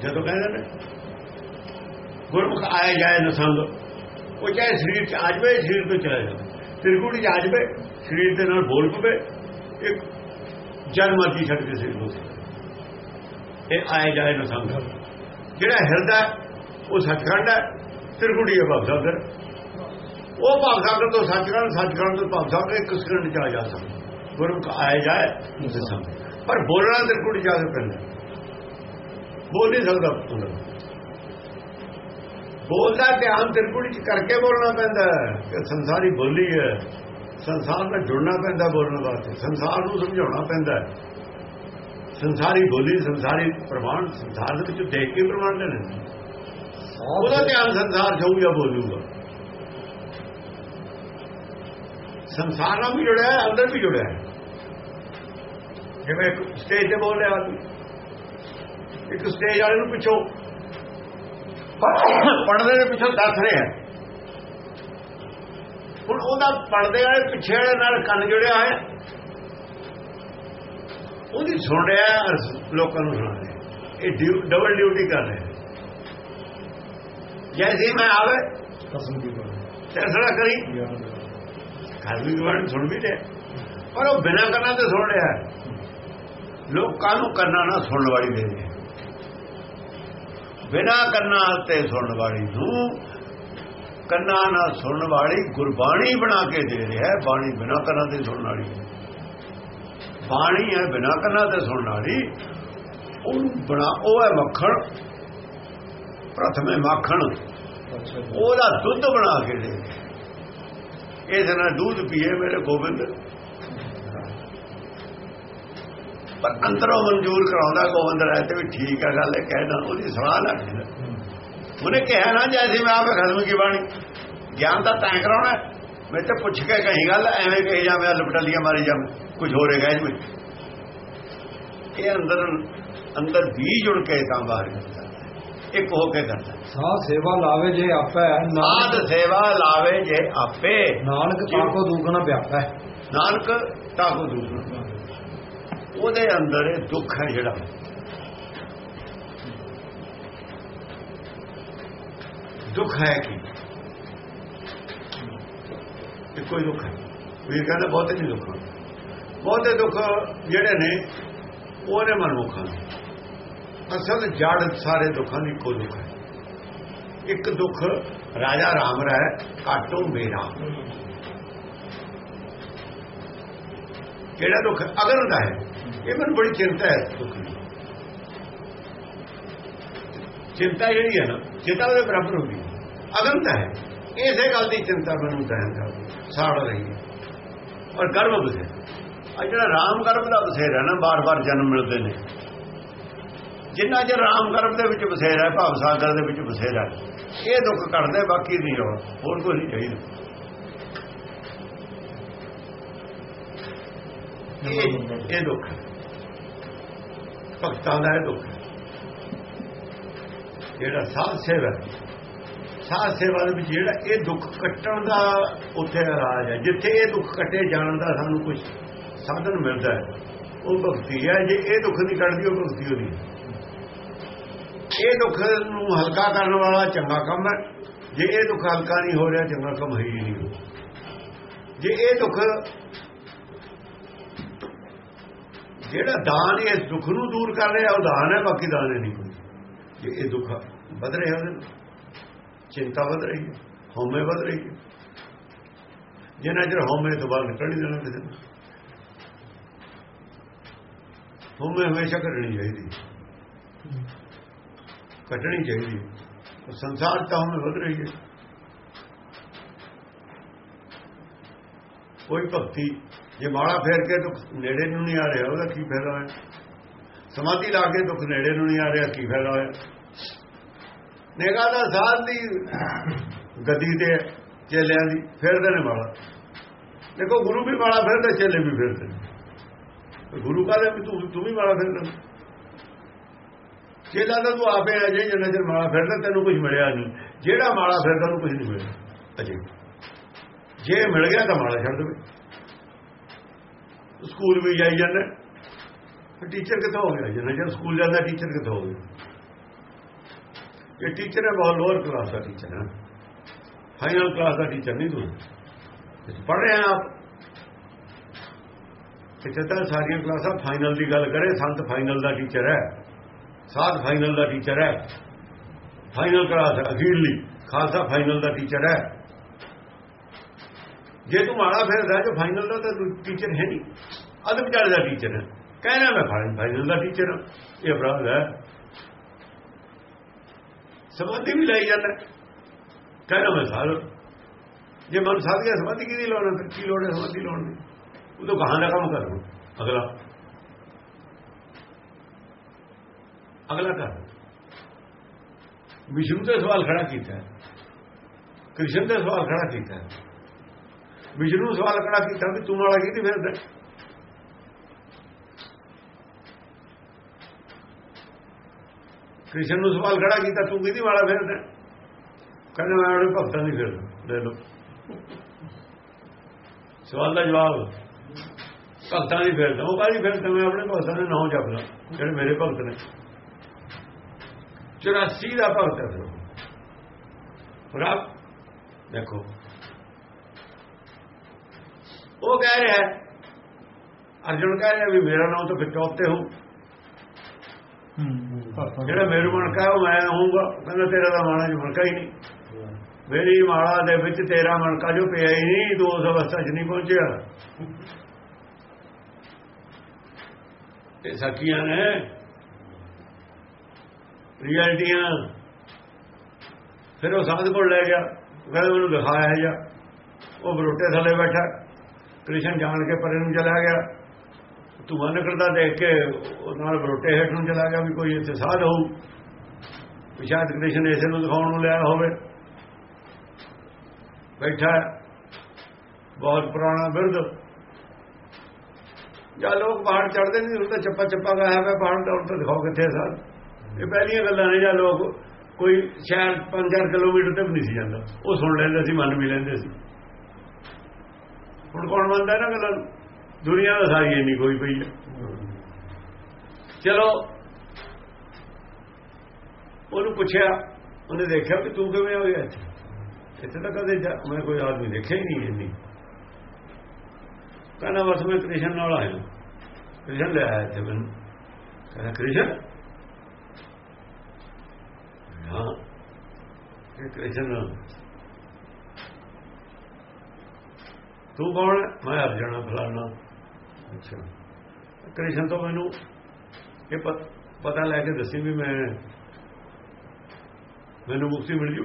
ਜਦੋਂ ਕਹਿੰਦੇ ਨੇ ਗੁਰਮੁਖ ਆਏ ਜਾਏ ਨ ਸੰਗ। ਉਹ ਚਾਹੇ ਸਰੀਰ ਚ ਆ ਜਾਵੇ ਸਰੀਰ ਤੋਂ ਚਲਾ ਜਾਵੇ। ਤਿਰਕੁੜੀ ਚ ਆ ਜਾਵੇ ਸਰੀਰ ਦੇ ਨਾਲ ਬੋਲ ਪਵੇ। ਇੱਕ ਜਨ ਮਰਜ਼ੀ ਛੱਡ ਕੇ ਸਰੀਰ ਨੂੰ ਇਹ ਆਏ ਜਾਏ ਨ ਸੰਗ। ਜਿਹੜਾ ਹਿਰਦਾ ਉਹ ਸੱਚਖੰਡ ਹੈ ਤ੍ਰਿਗੁੜੀ ਹੈ ਭਵਸਾਗਰ ਉਹ ਭਵਸਾਗਰ ਤੋਂ ਸੱਚਖੰਡ ਸੱਚਖੰਡ ਤੋਂ ਭਵਸਾਗਰ ਇੱਕ ਸਕਿੰਟ ਚ ਆ ਜਾ ਸਕਦਾ। ਗੁਰਮੁਖ ਆਏ ਜਾਏ ਨ ਸੰਗ। ਪਰ ਬੋਲਣਾ ਤਿਰਕੁੜੀ ਜਾ ਕੇ ਪੈਂਦਾ। ਬੋਲ ਨਹੀਂ ਸਕਦਾ ਪੂਰਾ ਬੋਲਦਾ ਧਿਆਨ ਤਿਰਕੁੜੀ ਚ ਕਰਕੇ ਬੋਲਣਾ ਪੈਂਦਾ ਕਿ ਸੰਸਾਰੀ ਬੋਲੀ ਹੈ। ਸੰਸਾਰ ਨਾਲ ਜੁੜਨਾ ਪੈਂਦਾ ਬੋਲਣ ਵਾਸਤੇ। ਸੰਸਾਰ ਨੂੰ ਸਮਝਾਉਣਾ ਪੈਂਦਾ ਸੰਸਾਰੀ ਬੋਲੀ, ਸੰਸਾਰੀ ਪ੍ਰਮਾਣ ਸੰਸਾਰ ਦੇ ਵਿੱਚ ਦੇਖ ਕੇ ਪ੍ਰਮਾਣ ਲੈਣੇ। ਉਹਦਾ ਧਿਆਨ ਸੰਸਾਰ ਜਾਊ ਜਾਂ ਬੋਲੂਗਾ। ਸੰਸਾਰ ਨਾਲ ਵੀ ਜੁੜਿਆ ਹੈ, ਅੰਦਰ ਵੀ ਜੁੜਿਆ ਹੈ। ਜਿਵੇਂ ਸਟੇਜ ਤੇ ਬੋਲ ਰਿਹਾ ਆਦਮੀ ਇੱਕ ਸਟੇਜ ਵਾਲੇ ਨੂੰ ਪਿੱਛੋਂ। ਪੜਦੇ ਦੇ ਪਿੱਛੋਂ ਦੱਸ ਰਿਹਾ ਹੁਣ ਉਹਦਾ ਪੜਦੇ ਵਾਲੇ ਪਿੱਛੇ ਵਾਲੇ ਨਾਲ ਕੰਨ ਜੁੜਿਆ ਹੋਇਆ। ਉਹਦੀ ਸੁਣ ਰਿਹਾ ਲੋਕਾਂ ਨੂੰ ਸੁਣਾ ਰਿਹਾ। ਇਹ ਡਬਲ ਡਿਊਟੀ ਕਰ ਰਿਹਾ ਜੈਸੇ ਮੈਂ ਆਵੇ ਕਸਮ ਦੀ ਬਾਤ ਫੈਸਲਾ ਕਰੀ। ਵੀ ਗਵਾਨ ਸੁਣ ਵੀ ਰਿਹਾ। ਪਰ ਉਹ ਬਿਨਾਂ ਕੰਨਾਂ ਤੇ ਸੁਣ ਰਿਹਾ ਲੋਕਾਂ ਨੂੰ ਕੰਨਾਂ ਨਾਲ ਸੁਣਨ ਵਾਲੀ ਦੇ ਰਿਹਾ ਬਿਨਾਂ ਕੰਨਾਂ ਤੇ ਸੁਣਨ ਵਾਲੀ ਨੂੰ ਕੰਨਾਂ ਨਾਲ ਸੁਣਨ ਵਾਲੀ ਗੁਰਬਾਣੀ ਬਣਾ ਕੇ ਦੇ ਰਿਹਾ ਹੈ ਬਾਣੀ ਬਿਨਾਂ ਕੰਨਾਂ ਤੇ ਸੁਣਨ ਵਾਲੀ। ਬਾਣੀ ਹੈ ਬਿਨਾਂ ਕੰਨਾਂ ਤੇ ਸੁਣਨ ਵਾਲੀ। ਉਹ ਬਣਾ ਉਹ ਹੈ ਮੱਖਣ। ਪ੍ਰਥਮੇ ਮੱਖਣ। ਉਹਦਾ ਦੁੱਧ ਬਣਾ ਕੇ ਦੇ ਇਸ ਨਾਲ ਦੁੱਧ ਪੀਏ ਮੇਰੇ ਗੋਬਿੰਦ। ਪਰ ਅੰਦਰੋਂ ਮਨਜ਼ੂਰ ਕਰਾਉਂਦਾ ਗੋਬਿੰਦ ਰਾਏ ਤੇ ਵੀ ਠੀਕ ਹੈ ਗੱਲ ਇਹ ਕਹਿਣਾ ਉਹਦੀ ਸਲਾਹ ਲੈਣਾ ਉਹਨੇ ਕਿਹਾ ਨਾ ਜੈਸੇ ਮੈਂ ਆਪੇ ਖਸਮ ਕੀ ਬਾਣੀ? ਗਿਆਨ ਤਾਂ ਤੈਂ ਕਰਾਉਣਾ। ਮੈਂ ਤੇ ਪੁੱਛ ਕੇ ਕਹੀ ਗੱਲ ਐਵੇਂ ਕਹੀ ਜਾਵੇਂ ਲਪਟਲੀਆਂ ਮਾਰੀ ਜਾਵੇਂ। ਕੁਝ ਹੋ ਰਿਹਾ ਹੈ ਜੀ ਇਹ ਅੰਦਰ ਅੰਦਰ ਵੀ ਜੁੜ ਕੇ ਕੰਮ ਬਾਹਰ ਕਰਦਾ। ਇੱਕ ਹੋ ਕੇ ਕਰਦਾ। ਸਾਧ ਸੇਵਾ ਲਾਵੇ ਜੇ ਆਪੈ ਨਾਨਕ ਸੇਵਾ ਲਾਵੇ ਜੇ ਆਪੇ। ਨਾਨਕ ਤਾਕੋ ਦੂਗਣਾ ਵਿਆਪੈ। ਨਾਨਕ ਤਾਕੋ ਦੂਸਰਾ ਉਹਦੇ ਅੰਦਰ ਇਹ ਦੁੱਖ ਹੈ ਜਿਹੜਾ। ਦੁੱਖ ਹੈ ਕੀ? ਇੱਕੋ ਹੀ ਦੁੱਖ ਹੈ ਵੀਰ ਕਹਿੰਦਾ ਬਹੁਤੇ ਨਹੀਂ ਦੁੱਖ ਬਹੁਤੇ ਦੁੱਖ ਜਿਹੜੇ ਨੇ ਉਹਨੇ ਮਨਮੁਖਾਂ ਅਸਲ ਜੜ ਸਾਰੇ ਦੁੱਖਾਂ ਦੀ ਇੱਕੋ ਦੁੱਖ ਹੈ। ਇੱਕ ਦੁੱਖ ਰਾਜਾ ਰਾਮ ਰਹਿ ਕਾਟੋ ਮੇਰਾ। ਕਿਹੜਾ ਦੁੱਖ? ਅਗਨ ਦਾ ਹੈ। ਇਹ ਮੈਨੂੰ ਬੜੀ ਚਿੰਤਾ ਹੈ ਦੁੱਖ ਦੀ। ਚਿੰਤਾ ਜਿਹੜੀ ਹੈ ਨਾ, ਚਿੰਤਾ ਉਹਦੇ ਬਰਾਬਰ ਹੁੰਦੀ ਹੈ ਅਗਨ ਹੈ। ਇਸੇ ਗੱਲ ਦੀ ਚਿੰਤਾ ਮੈਨੂੰ ਦਹਿਨ ਕਰ ਸਾੜ ਰਹੀ ਹੈ। ਔਰ ਗਰਭ ਬਸੇ ਆ ਜਿਹੜਾ ਰਾਮ ਗਰਭ ਦਾ ਬਸੇਰਾ ਨਾ, ਬਾਰ-ਬਾਰ ਜਨਮ ਮਿਲਦੇ ਨੇ। ਜਿੰਨਾ ਚਿਰ ਰਾਮ ਗਰਭ ਦੇ ਵਿੱਚ ਬਸੇਰਾ ਹੈ, ਭਾਵ ਸਾਗਰ ਦੇ ਵਿੱਚ ਬਸੇਰਾ ਇਹ ਦੁੱਖ ਕੱਢਦੇ ਬਾਕੀ ਨਹੀਂ ਹੋਰ ਹੋਰ ਕੋਈ ਨਹੀਂ ਚਾਹੀਦਾ। ਇਹ ਦੁੱਖ ਹੈ। ਭਗਤਾਂ ਦਾ ਇਹ ਦੁੱਖ ਹੈ। ਜਿਹੜਾ ਸਾਧ ਸੇਵਾ ਸਾਧ ਸੇਵਾ ਦੇ ਵਿੱਚ ਜਿਹੜਾ ਇਹ ਦੁੱਖ ਕੱਟਣ ਦਾ ਉੱਥੇ ਰਾਜ ਹੈ। ਜਿੱਥੇ ਇਹ ਦੁੱਖ ਕੱਟੇ ਜਾਣ ਦਾ ਸਾਨੂੰ ਕੁਝ ਸਾਧਨ ਮਿਲਦਾ ਹੈ ਉਹ ਭਗਤੀ ਹੈ। ਜੇ ਇਹ ਦੁੱਖ ਨਹੀਂ ਕੱਟਦੀ ਉਹ ਭਗਤੀ ਹੋਣੀ ਹੈ। ਇਹ ਦੁੱਖ ਨੂੰ ਹਲਕਾ ਕਰਨ ਵਾਲਾ ਚੰਗਾ ਕੰਮ ਹੈ। ਜੇ ਇਹ ਦੁੱਖ ਹਲਕਾ ਨਹੀਂ ਹੋ ਰਿਹਾ ਚੰਗਾ ਕੰਮ ਹੈ ਹੀ ਨਹੀਂ। ਜੇ ਇਹ ਦੁੱਖ ਜਿਹੜਾ ਦਾਨ ਇਸ ਦੁੱਖ ਨੂੰ ਦੂਰ ਕਰ ਰਿਹਾ ਉਹ ਦਾਨ ਹੈ ਬਾਕੀ ਦਾਨ ਹੈ ਨਹੀਂ ਜੇ ਇਹ ਦੁੱਖ ਵਧ ਰਿਹਾ ਉਹਦੇ ਨਾਲ, ਚਿੰਤਾ ਵਧ ਰਹੀ ਹੈ ਹਉਮੈ ਵਧ ਰਹੀ ਹੈ ਜਿੰਨਾ ਚਿਰ ਹਉਮੈ ਤੋਂ ਬਾਹਰ ਨਿਕਲ ਨਹੀਂ ਦੇਣਾ ਕਿਸੇ ਨੂੰ ਹਉਮੈ ਹਮੇਸ਼ਾ ਕੱਢਣੀ ਚਾਹੀਦੀ ਹੈ। ਕੱਢਣੀ ਚਾਹੀਦੀ ਹੈ। ਉਹ ਸੰਸਾਰ ਤਾਂ ਹਉਮੈ ਵਧ ਰਹੀ ਹੈ ਕੋਈ ਭਗਤੀ ਜੇ ਮਾਲਾ ਫੇਰ ਕੇ ਦੁੱਖ ਨੇੜੇ ਨੂੰ ਨਹੀਂ ਆ ਰਿਹਾ ਉਹਦਾ ਕੀ ਫਾਇਦਾ ਹੈ ਸਮਾਧੀ ਲਾ ਕੇ ਦੁੱਖ ਨੇੜੇ ਨੂੰ ਨਹੀਂ ਆ ਰਿਹਾ ਕੀ ਫਾਇਦਾ ਹੈ ਨਿਗਾਹ ਦਾ ਸਾਧ ਦੀ ਗਦੀ ਤੇ ਚੇਲਿਆਂ ਦੀ ਫਿਰਦੇ ਨੇ ਮਾਲਾ ਦੇਖੋ, ਗੁਰੂ ਵੀ ਮਾਲਾ ਫੇਰਦੇ, ਚੇਲੇ ਵੀ ਫਿਰਦੇ ਨੇ। ਗੁਰੂ ਕਹਿੰਦੇ ਵੀ ਤੂੰ ਤੂੰ ਵੀ ਮਾਲਾ ਫਿਰਦਾ? ਚੇਲਾ ਤਾਂ ਤੂੰ ਆਪੇ ਅਜੇ ਜਿੰਨਾ ਚਿਰ ਮਾਲਾ ਫਿਰਦਾ, ਤੈਨੂੰ ਕੁਝ ਮਿਲਿਆ ਨਹੀਂ। ਜਿਹੜਾ ਮਾਲਾ ਫਿਰਦਾ, ਉਹਨੂੰ ਕੁਝ ਨਹੀਂ ਮਿਲਿਆ। ਅਜੇ। ਜੇ ਮਿਲ ਗਿਆ ਤਾਂ ਮਾਲਾ ਛੱਡ ਦੇਵੇ ਸਕੂਲ ਵੀ ਜਾਈ ਜਾਂਦਾ। ਟੀਚਰ ਕਿੱਥੋਂ ਹੋ ਗਿਆ? ਜਿੰਨਾ ਚਿਰ ਸਕੂਲ ਜਾਂਦਾ ਟੀਚਰ ਕਿੱਥੋਂ ਹੋ ਗਿਆ? ਇਹ ਟੀਚਰ ਹੈ ਬਹੁਤ ਲੋਅਰ ਕਲਾਸ ਦਾ ਟੀਚਰ ਹੈ ਫਾਈਨਲ ਕਲਾਸ ਦਾ ਟੀਚਰ ਨਹੀਂ ਤੂੰ ਪੜ੍ਹ ਰਹੇ ਆ ਆਪ ਕਿਤੇ ਤਾਂ ਸਾਰੀਆਂ ਕਲਾਸਾਂ ਫਾਈਨਲ ਦੀ ਗੱਲ ਕਰੇ ਸੰਤ ਫਾਈਨਲ ਦਾ ਟੀਚਰ ਹੈ ਸਾਧ ਫਾਈਨਲ ਦਾ ਟੀਚਰ ਹੈ ਫਾਈਨਲ ਕਲਾਸ ਹੈ ਅਖੀਰਲੀ ਖਾਲਸਾ ਫਾਈਨਲ ਦਾ ਟੀਚਰ ਹੈ ਜੇ ਤੂੰ ਮਾੜਾ ਫਿਰਦਾ ਜੋ ਫਾਈਨਲ ਦਾ ਤਾਂ ਟੀਚਰ ਹੈ ਨਹੀਂ ਅਦਬ ਚਾਲ ਦਾ ਟੀਚਰ ਹੈ ਕਹਿਣਾ ਮੈਂ ਫਾਈਨਲ ਦਾ ਟੀਚਰ ਹਾਂ ਇਹ ਅਪਰਾਧ ਹੈ ਸਮਾਧੀ ਵੀ ਲਈ ਜਾਂਦਾ। ਕਹਿੰਦਾ ਮੈਂ ਸਾਧ ਜੇ ਮਨ ਸਾਧ ਗਿਆ ਸਮਾਧੀ ਕਿਹਦੀ ਲੋੜ ਹੈ? ਕੀ ਲੋੜ ਹੈ ਸਮਾਧੀ ਲੋੜ ਦੀ? ਉਹ ਤਾਂ ਕਹਾਂ ਦਾ ਕੰਮ ਕਰ ਅਗਲਾ। ਅਗਲਾ ਕਰ। ਵਿਸ਼ਨੂੰ ਤੇ ਸਵਾਲ ਖੜਾ ਕੀਤਾ। ਕ੍ਰਿਸ਼ਨ ਤੇ ਸਵਾਲ ਖੜਾ ਕੀਤਾ। ਵਿਸ਼ਨੂੰ ਸਵਾਲ ਖੜਾ ਕੀਤਾ ਵੀ ਤੂੰ ਵਾਲਾ ਕਿਹਦੀ ਫਿਰਦਾ? ਕ੍ਰਿਸ਼ਨ ਨੂੰ ਸਵਾਲ ਖੜਾ ਕੀਤਾ, ਤੂੰ ਕਿਹਦੀ ਵਾਲਾ ਫਿਰਦਾ? ਕਹਿੰਦਾ, ਮੈਂ ਆਪਣੇ ਭਗਤਾਂ ਦੀ ਫਿਰਦਾ, ਲੈ ਲਓ। ਸਵਾਲ ਦਾ ਜਵਾਬ, ਭਗਤਾਂ ਦੀ ਫਿਰਦਾ। ਉਹ ਕਾਹਦੀ ਫਿਰਦਾ? ਮੈਂ ਆਪਣੇ ਭਗਤਾਂ ਦੇ ਨਾਮ ਜਪਦਾ, ਜਿਹੜੇ ਮੇਰੇ ਭਗਤ ਨੇ। 84 ਦਾ ਭਗਤ ਹੈ ਫਿਰ ਆਪ ਦੇਖੋ। ਉਹ ਕਹਿ ਰਿਹਾ ਅਰਜੁਨ ਕਹਿ ਰਿਹਾ ਵੀ ਮੇਰਾ ਨਾਮ ਤਾਂ ਫਿਰ ਚੌਥੇ ਹੋ। ਜਿਹੜਾ ਮੇਰੇ ਮਣਕਾ ਉਹ ਮੈਂ ਹੋਊਗਾ, ਕਹਿੰਦਾ ਤੇਰਾ ਤਾਂ ਮਾਣਾ ਜੀ ਮਨਕਾ ਹੀ ਨਹੀਂ। ਮੇਰੀ ਮਾਲਾ ਦੇ ਵਿੱਚ ਤੇਰਾ ਮਨਕਾ ਜੋ ਪਿਆ ਹੀ ਨਹੀਂ, ਤੂੰ ਉਸ ਅਵਸਥਾ 'ਚ ਨਹੀਂ ਪਹੁੰਚਿਆ। ਤੇ ਸਖੀਆਂ ਨੇ। ਰਿਐਲਿਟੀਆਂ। ਫਿਰ ਉਹ ਸਾਧ ਕੋਲ ਲੈ ਗਿਆ। ਕਹਿੰਦਾ ਮੈਨੂੰ ਦਿਖਾਇਆ ਹੈ ਜਾਂ ਉਹ ਬਰੋਟੇ ਥੱਲੇ ਬੈਠਾ। ਕ੍ਰਿਸ਼ਨ ਜਾਣ ਕੇ ਪਰੇ ਨੂੰ ਚਲਾ ਗਿਆ। ਧੂਆਂ ਨਿਕਲਦਾ ਦੇਖ ਕੇ ਉਹ ਨਾਲ ਬਰੋਟੇ ਹੇਠ ਨੂੰ ਚਲਾ ਗਿਆ ਵੀ ਕੋਈ ਇੱਥੇ ਸਾਧ ਹੋਊ ਵਿਸ਼ਾਦ ਕ੍ਰਿਸ਼ਨ ਇਸੇ ਨੂੰ ਦਿਖਾਉਣ ਨੂੰ ਲਿਆ ਹੋਵੇ। ਬੈਠਾ ਬਹੁਤ ਪੁਰਾਣਾ ਬਿਰਧ। ਜਾਂ ਲੋਕ ਪਹਾੜ ਚੜਦੇ ਨਹੀਂ ਹੁਣ ਤਾਂ ਚੱਪਾ ਚੱਪਾ ਗਾਇਆ ਹੋਇਆ ਪਹਾੜ ਦਾ ਹੁਣ ਤਾਂ ਦਿਖਾਓ ਕਿੱਥੇ ਸਾਧ ਇਹ ਪਹਿਲੀਆਂ ਗੱਲਾਂ ਨੇ ਜਾਂ ਲੋਕ ਕੋਈ ਸ਼ਹਿਰ 5-4 ਕਿਲੋਮੀਟਰ ਤੇ ਵੀ ਨਹੀਂ ਸੀ ਜਾਂਦਾ। ਉਹ ਸੁਣ ਲੈਂਦੇ ਸੀ, ਮੰਨ ਵੀ ਲੈਂਦੇ ਸੀ। ਹੁਣ ਕੌਣ ਮੰਨਦਾ ਨਾ ਗੱਲਾਂ ਨੂੰ? ਦੁਨੀਆ ਦਾ ਸਾਰੀ ਇੰਨੀ ਕੋਈ ਪਈ ਹੈ ਚਲੋ, ਉਹਨੂੰ ਪੁੱਛਿਆ, ਉਹਨੇ ਦੇਖਿਆ ਕਿ ਤੂੰ ਕਿਵੇਂ ਹੋਇਆ ਇੱਥੇ? ਇੱਥੇ ਤਾਂ ਕਦੇ ਮੈਂ ਕੋਈ ਆਦਮੀ ਦੇਖਿਆ ਹੀ ਨਹੀਂ ਇੰਨੀ। ਕਹਿੰਦਾ, ਬਸ ਮੈਂ ਕ੍ਰਿਸ਼ਨ ਨਾਲ ਆਇਆ। ਕ੍ਰਿਸ਼ਨ ਲੈ ਆਇਆ ਇੱਥੇ ਮੈਨੂੰ। ਕਹਿੰਦਾ, ਕ੍ਰਿਸ਼ਨ? ਹਾਂ, ਇਹ ਕ੍ਰਿਸ਼ਨ ਤੂੰ ਕੌਣ ਹੈ? ਮੈਂ ਅਰਜਣਾ ਫਲਾਣਾ ਅੱਛਾ। ਕ੍ਰਿਸ਼ਨ ਤੋਂ ਮੈਨੂੰ ਇਹ ਪਤ- ਲੈ ਕੇ ਦੱਸੀ ਵੀ ਮੈਂ ਮੈਨੂੰ ਮੁਕਤੀ ਮਿਲ ਜੂ।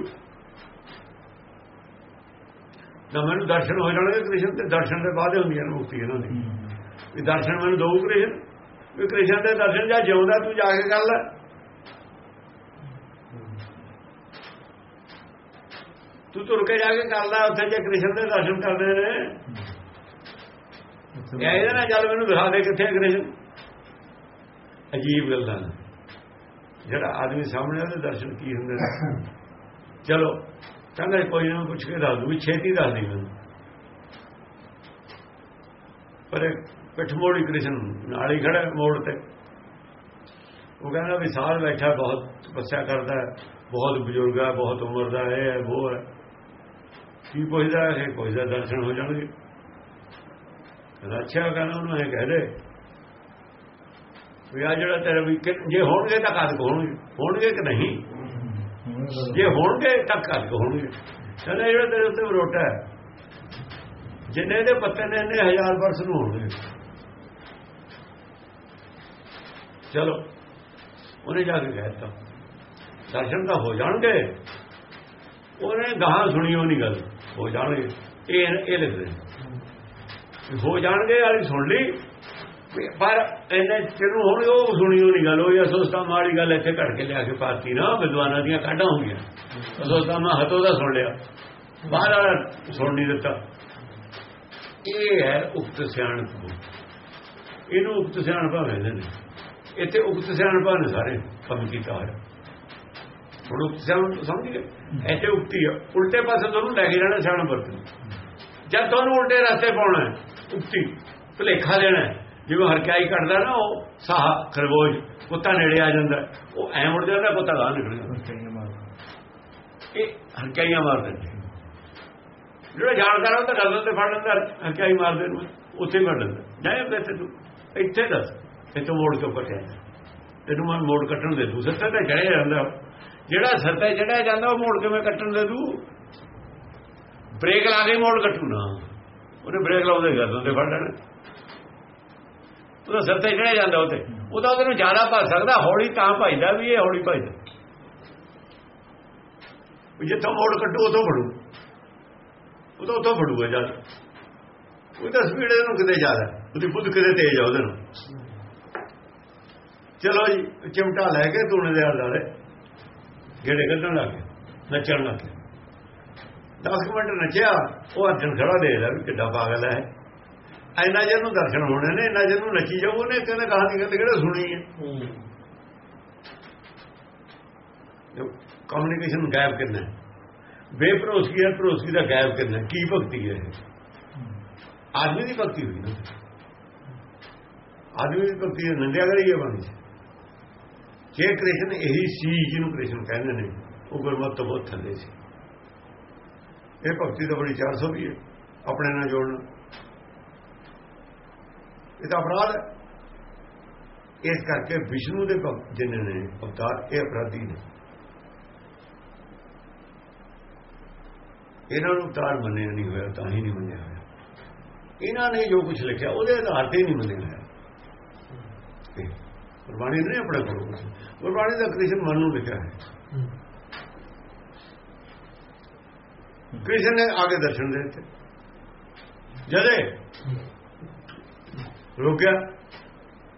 ਨਾ ਮੈਨੂੰ ਦਰਸ਼ਨ ਹੋ ਜਾਣਗੇ ਕ੍ਰਿਸ਼ਨ ਤੇ ਦਰਸ਼ਨ ਦੇ ਬਾਅਦ ਹੀ ਹੁੰਦੀਆਂ ਨੇ ਮੁਕਤੀ ਇਹਨਾਂ ਦੀ। ਵੀ ਦਰਸ਼ਨ ਮੈਨੂੰ ਦਊ ਕ੍ਰਿਸ਼ਨ ਵੀ ਕ੍ਰਿਸ਼ਨ ਦੇ ਦਰਸ਼ਨ ਜਾਂ ਜਿਉਂਦਾ ਤੂੰ ਜਾ ਕੇ ਕਰ ਲੈ। ਤੂੰ ਤੁਰ ਕੇ ਜਾ ਕੇ ਕਰ ਲੈ ਉੱਥੇ ਜੇ ਕ੍ਰਿਸ਼ਨ ਦੇ ਦਰਸ਼ਨ ਕਰਦੇ ਨੇ। ਇਹ ਇਹਦੇ ਨਾਲ ਚੱਲ ਮੈਨੂੰ ਦਿਖਾ ਦੇ ਕਿੱਥੇ ਹੈ ਕ੍ਰਿਸ਼ਨ। ਅਜੀਬ ਗੱਲਾਂ ਜਿਹੜਾ ਆਦਮੀ ਸਾਹਮਣੇ ਉਹਦੇ ਦਰਸ਼ਨ ਕੀ ਹੁੰਦੇ ਨੇ। ਚਲੋ ਕਹਿੰਦਾ ਕੋਈ ਨਾ ਪੁੱਛ ਕੇ ਦੱਸ ਦੂ ਵੀ ਛੇਤੀ ਦੱਸ ਦੀ ਮੈਨੂੰ। ਪਰ ਇਹ ਪਿੱਠ ਮੋੜੀ ਕ੍ਰਿਸ਼ਨ ਨਾਲ ਹੀ ਖੜਾ ਮੋੜ ਤੇ। ਉਹ ਕਹਿੰਦਾ ਵੀ ਸਾਲ ਬੈਠਾ ਬਹੁਤ ਤਪੱਸਿਆ ਕਰਦਾ ਬਹੁਤ ਬਜ਼ੁਰਗ ਹੈ, ਬਹੁਤ ਉਮਰ ਦਾ ਹੈ, ਉਹ ਹੈ। ਕੀ ਪੁੱਛਦਾ ਹੈ? ਪੁੱਛਦਾ ਦਰਸ਼ਨ ਹੋ ਜਾਣਗੇ। ਕਹਿੰਦਾ ਅੱਛਾ ਉਹਨੂੰ ਇਹ ਕਹਿ ਦੇ ਵੀ ਆ ਜਿਹੜਾ ਤੇਰਾ ਵੀ ਜੇ ਹੋਣਗੇ ਤਾਂ ਕਦ ਹੋਣਗੇ। ਹੋਣਗੇ ਕਿ ਨਹੀਂ? ਜੇ ਹੋਣਗੇ ਤਾਂ ਕਦ ਹੋਣਗੇ। ਕਹਿੰਦਾ ਜਿਹੜਾ ਤੇਰੇ ਉੱਤੇ ਵਰੋਟਾ ਹੈ, ਜਿੰਨੇ ਦੇ ਪੱਤੇ ਨੇ, ਇੰਨੇ ਹਜ਼ਾਰ ਵਰਸ ਨੂੰ ਹੋਣਗੇ। ਚਲੋ, ਉਹਨੇ ਜਾ ਕੇ ਕਹਿਤਾ, ਦਰਸ਼ਨ ਤਾਂ ਹੋ ਜਾਣਗੇ। ਉਹਨੇ ਗਾਹਾਂ ਸੁਣੀ ਉਹ ਨਹੀਂ ਗੱਲ, ਹੋ ਜਾਣਗੇ। ਇਹ ਇਹ ਲਿਖਦੇ ਨੇ। ਹੋ ਜਾਣਗੇ, ਵਾਲੀ ਸੁਣ ਲਈ। ਵੀ ਪਰ ਇਹਨੇ ਨੂੰ ਹੁਣ ਉਹ ਸੁਣੀ ਹੋਣੀ ਗੱਲ ਹੋਈ ਅਸੋਸਤਾ ਮਾੜੀ ਗੱਲ ਇੱਥੇ ਘੜ ਕੇ ਲਿਆ ਕੇ ਪਾਤੀ ਨਾ, ਵਿਦਵਾਨਾਂ ਦੀਆਂ ਕਾਢਾਂ ਹੋਈਆਂ। ਅਸੋਸਤਾ ਮੈਂ ਹਤੋਂ ਦਾ ਸੁਣ ਲਿਆ। ਬਾਹਰ ਵਾਲਾ ਸੁਣ ਨਹੀਂ ਦਿੱਤਾ। ਇਹ ਹੈ ਉਕਤ ਸਿਆਣਪ। ਇਹਨੂੰ ਉਕਤ ਸਿਆਣਪਾ ਕਹਿੰਦੇ ਨੇ। ਇੱਥੇ ਉਕਤ ਸਿਆਣਪਾ ਨੇ ਸਾਰੇ ਕੰਮ ਕੀਤਾ ਹੋਇਆ। ਹੁਣ ਉਕਤ ਸਿਆਣ ਸਮਝ ਗਏ? ਇੱਥੇ ਉਕਤੀ ਹੈ ਉਲਟੇ ਪਾਸੇ ਤੁਹਾਨੂੰ ਲੈ ਕੇ ਜਾਣਾ ਸਿਆਣਪ ਵਰਤ ਜਦ ਤੁਹਾਨੂੰ ਉਲਟੇ ਰਸਤੇ ਪਾਉਣਾ ਹੈ। ਉਕਤੀ ਭੁਲੇਖਾ ਦੇਣਾ। ਜਿਵੇਂ ਹਰਕਾਈ ਕੱਢਦਾ ਨਾ ਉਹ ਸਾਹ ਖਰਗੋਸ਼ ਕੁੱਤਾ ਨੇੜੇ ਆ ਜਾਂਦਾ ਉਹ ਐ ਮੁੜ ਜਾਂਦਾ ਕੁੱਤਾ ਗਾਹ ਨਿਕਲ ਜਾਂਦਾ। ਇਹ ਹਰਕਾਈਆਂ ਮਾਰਦੇ ਨੇ ਜਿਹੜਾ ਜਾਣਕਾਰ ਉਹ ਤਾਂ ਗੱਲ ਤੇ ਫੜ ਲੈਂਦਾ ਹਰਕਾਈ ਮਾਰਦੇ ਨੂੰ ਉੱਥੇ ਫੜ ਲੈਂਦਾ। ਜਾਏ ਬੈਠੇ ਤੂੰ ਇੱਥੇ ਦੱਸ ਇੱਥੋਂ ਮੋੜ ਕੇ ਕੱਟਿਆ ਤੈਨੂੰ ਮੈਂ ਮੋੜ ਕੱਟਣ ਦੇ ਦੂ ਸੱਤੇ ਤੇ ਚੜਿਆ ਜਾਂਦਾ। ਜਿਹੜਾ ਸੱਤੇ ਚੜਿਆ ਜਾਂਦਾ ਉਹ ਮੋੜ ਕਿਵੇਂ ਕੱਟਣ ਦੇ ਦੂ? ਬ੍ਰੇਕ ਲਾ ਕੇ ਮੋੜ ਕੱਟੂ ਨਾ। ਉਹਨੇ ਬ੍ਰੇਕ ਲਾਉਂਦੇ ਗਰਦਨ ਤੇ ਫੜ ਲੈਣਾ। ਉਹਦਾ ਸੱਤੇ ਚੜਿਆ ਜਾਂਦਾ ਉੱਤੇ ਉਹਦਾ ਉਹਦੇ ਨੂੰ ਜ਼ਿਆਦਾ ਭੱਜ ਸਕਦਾ, ਹੌਲੀ ਤਾਂ ਭਜਦਾ ਵੀ ਇਹ ਹੌਲੀ ਭਜਦਾ। ਜਿੱਥੋਂ ਮੋੜ ਕੱਢੂ, ਉਥੋਂ ਫੜੂ। ਉਹ ਤਾਂ ਉਥੋਂ ਫੜੂਗਾ ਜਦ ਉਹ ਤਾਂ ਸਪੀਡ ਇਹਨੂੰ ਕਿਤੇ ਜ਼ਿਆਦਾ ਉਹਦੀ ਬੁੱਧ ਕਿਤੇ ਤੇਜ਼ ਆ ਉਹਦੇ ਨੂੰ ਚਲੋ ਜੀ, ਚਿਮਟਾ ਲੈ ਕੇ ਤੂਣੇ ਦੇ ਆਲੇ ਗੇੜੇ ਕੱਢਣ ਲੱਗ ਗਿਆ ਨੱਚਣ ਲੱਗ ਗਿਆ 10 ਮਿੰਟ ਨੱਚਿਆ, ਉਹ ਅਰਜਨ ਖੜਾ ਦੇਖਦਾ ਵੀ ਕਿੱਡਾ ਪਾਗਲ ਹੈ। ਐਨਾ ਜਰ ਨੂੰ ਦਰਸ਼ਨ ਹੋਣੇ ਨੇ ਐਨਾ ਜਰ ਨੂੰ ਨੱਚੀ ਜਾਊ ਉਹਨੇ ਕਹਿੰਦਾ ਕਹਾਣੀ ਗੱਲ ਕਿਹੜਾ ਸੁਣੀ ਹੈ। ਕਮਿਊਨੀਕੇਸ਼ਨ ਗਾਇਬ ਕਰਨਾ ਬੇਭਰੋਸਗੀ ਹੈ, ਭਰੋਸਗੀ ਦਾ ਗਾਇਬ ਕਰਨਾ ਕੀ ਭਗਤੀ ਹੈ ਇਹ? ਆਦਮੀ ਦੀ ਭਗਤੀ ਹੋਈ ਨਾ। ਆਦਮੀ ਦੀ ਭਗਤੀ ਨੰਦਿਆ ਗਈ ਹੈ ਬਣੀ ਜੇ ਕ੍ਰਿਸ਼ਨ ਇਹੀ ਸੀ ਜਿਹਨੂੰ ਕ੍ਰਿਸ਼ਨ ਕਹਿੰਦੇ ਨੇ, ਉਹ ਗੁਰਮਤਿ ਤੋਂ ਬਹੁਤ ਥੱਲੇ ਸੀ। ਇਹ ਭਗਤੀ ਤਾਂ ਬੜੀ 400 ਵੀ ਹੈ, ਆਪਣੇ ਨਾਲ ਜੋੜਨਾ। ਇਹ ਤਾਂ ਅਪਰਾਧ ਹੈ। ਇਸ ਕਰਕੇ ਵਿਸ਼ਨੂੰ ਦੇ ਭਗਤ ਜਿਨ੍ਹਾਂ ਨੇ ਅਵਤਾਰ, ਇਹ ਅਪਰਾਧੀ ਨੇ। ਇਹਨਾਂ ਨੂੰ ਅਵਤਾਰ ਮੰਨਿਆ ਨਹੀਂ ਹੋਇਆ, ਤਾਂ ਹੀ ਨਹੀਂ ਮੰਨਿਆ ਹੋਇਆ। ਇਹਨਾਂ ਨੇ ਜੋ ਕੁਝ ਲਿਖਿਆ, ਉਹਦੇ ਆਧਾਰ ਤੇ ਨਹੀਂ ਮੰਨਿਆ ਹੋਇਆ। ਗੁਰਬਾਣੀ ਨੇ ਆਪਣੇ ਕੋਲ। ਗੁਰਬਾਣੀ ਦਾ ਕ੍ਰਿਸ਼ਨ ਮਨ ਨੂੰ ਲਿਖਿਆ ਹੈ। ਕ੍ਰਿਸ਼ਨ ਨੇ ਆਗੇ ਦਰਸ਼ਨ ਦੇ ਦਿੱਤੇ। ਜਦੇ ਰੁਕਿਆ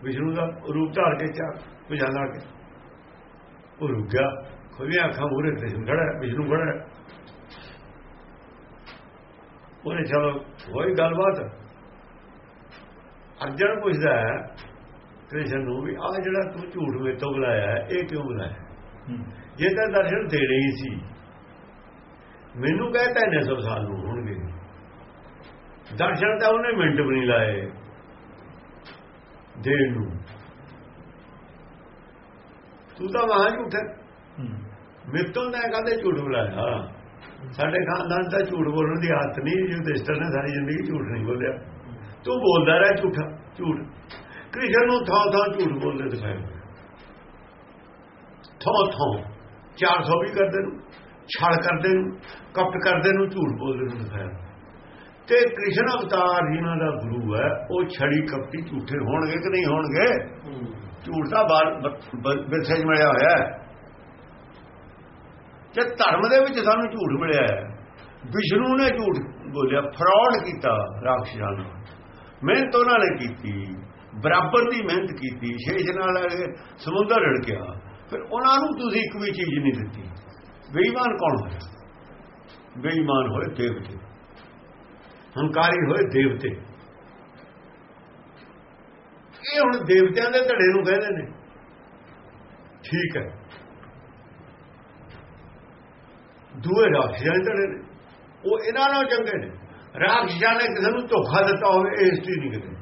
ਵਿਸ਼ਨੂੰ ਦਾ ਰੂਪ ਧਾਰ ਕੇ ਚਾ ਪੁਜਾਣਾ ਕੇ। ਉਹ ਰੁਕ ਗਿਆ ਖੋਲੀਆਂ ਅੱਖਾਂ ਮੂਰੇ ਕ੍ਰਿਸ਼ਨ ਖੜਾ ਵਿਸ਼ਨੂੰ ਖੜਾ ਉਹਨੇ ਚਲੋ ਹੋਈ ਗੱਲਬਾਤ। ਅਰਜਨ ਪੁੱਛਦਾ ਹੈ ਕ੍ਰਿਸ਼ਨ ਨੂੰ ਵੀ ਆ ਜਿਹੜਾ ਤੂੰ ਝੂਠ ਮੇਰੇ ਤੋਂ ਬੁਲਾਇਆ ਹੈ ਇਹ ਕਿਉਂ ਬੁਲਾਇਆ ਜੇ ਤਾਂ ਦਰਸ਼ਨ ਦੇਣੇ ਹੀ ਸੀ। ਮੈਨੂੰ ਕਹਿੰਦਾ ਨੇ ਸਭ ਸਾਲ ਨੂੰ ਹੋਣਗੇ ਦਰਸ਼ਨ ਤਾਂ ਉਹਨੇ ਮਿੰਟ ਵੀ ਨਹੀਂ ਲਾਏ। ਦੇਣ ਨੂੰ। ਤੂੰ ਤਾਂ ਮਹਾਂ ਝੂਠ ਮਿੱਤੋਂ ਦਾ ਕਹਿੰਦੇ ਝੂਠ ਬੁਲਾਇਆ। ਸਾਡੇ ਖਾਨਦਾਨ ਦਾ ਝੂਠ ਬੋਲਣ ਦੀ ਆਦਤ ਨਹੀਂ ਯੁਧਿਸ਼ਟਰ ਨੇ ਸਾਰੀ ਜ਼ਿੰਦਗੀ ਝੂਠ ਨਹੀਂ ਬੋਲਿਆ। ਤੂੰ ਬੋਲਦਾ ਰਹਿ ਝੂਠਾ ਝੂਠ। ਕ੍ਰਿਸ਼ਨ ਨੂੰ ਥਾਂ ਥਾਂ ਝੂਠ ਬੋਲਦੇ ਦਿਖਾਏ। ਥਾਂ ਥਾਂ 400 ਵੀ ਕਰਦੇ ਨੂੰ। ਛਲ ਕਰਦੇ ਨੂੰ ਕਪਟ ਕਰਦੇ ਨੂੰ ਝੂਠ ਬੋਲਦੇ ਨੂੰ ਦਿਖਾਇਆ। ਤੇ ਕ੍ਰਿਸ਼ਨ ਅਵਤਾਰ ਜਿਨ੍ਹਾਂ ਦਾ ਗੁਰੂ ਹੈ ਉਹ ਛੜੀ ਕਪਟੀ ਝੂਠੇ ਹੋਣਗੇ ਕਿ ਨਹੀਂ ਹੋਣਗੇ? ਝੂਠ ਦਾ ਬਾਰ ਵਿਰਸੇ 'ਚ ਮਿਲਿਆ ਹੋਇਆ ਹੈ। ਜੇ ਧਰਮ ਦੇ ਵਿੱਚ ਸਾਨੂੰ ਝੂਠ ਮਿਲਿਆ ਹੈ। ਵਿਸ਼ਨੂੰ ਨੇ ਝੂਠ ਬੋਲਿਆ ਫਰਾਡ ਕੀਤਾ ਰਾਖਸ਼ਾਂ ਨਾਲ ਮਿਹਨਤ ਉਹਨਾਂ ਨੇ ਕੀਤੀ ਬਰਾਬਰ ਦੀ ਮਿਹਨਤ ਕੀਤੀ ਸ਼ੇਸ਼ ਨਾਲ ਸਮੁੰਦਰ ਰੜਕਿਆ। ਫਿਰ ਉਹਨਾਂ ਨੂੰ ਤੁਸੀਂ ਇੱਕ ਵੀ ਚੀਜ਼ ਨਹੀਂ ਦਿੱਤੀ। ਬੇਈਮਾਨ ਕੌਣ ਹੋਇਆ? ਬੇਈਮਾਨ ਹੋਏ ਦੇਵਤੇ। ਹੰਕਾਰੀ ਹੋਏ ਦੇਵਤੇ। ਇਹ ਹੁਣ ਦੇਵਤਿਆਂ ਦੇ ਧੜੇ ਨੂੰ ਕਹਿੰਦੇ ਨੇ। ਠੀਕ ਹੈ। ਦੂਏ ਰਾਖਸ਼ਾਂ ਦੇ ਧੜੇ ਨੇ। ਉਹ ਇਹਨਾਂ ਨਾਲੋਂ ਚੰਗੇ ਨੇ। ਰਾਖਸ਼ਾਂ ਨੇ ਕਿਸੇ ਨੂੰ ਧੋਖਾ ਦਿੱਤਾ ਹੋਵੇ, ਇਹ ਹਿਸਟਰੀ ਨਹੀਂ ਕਿਤੇ।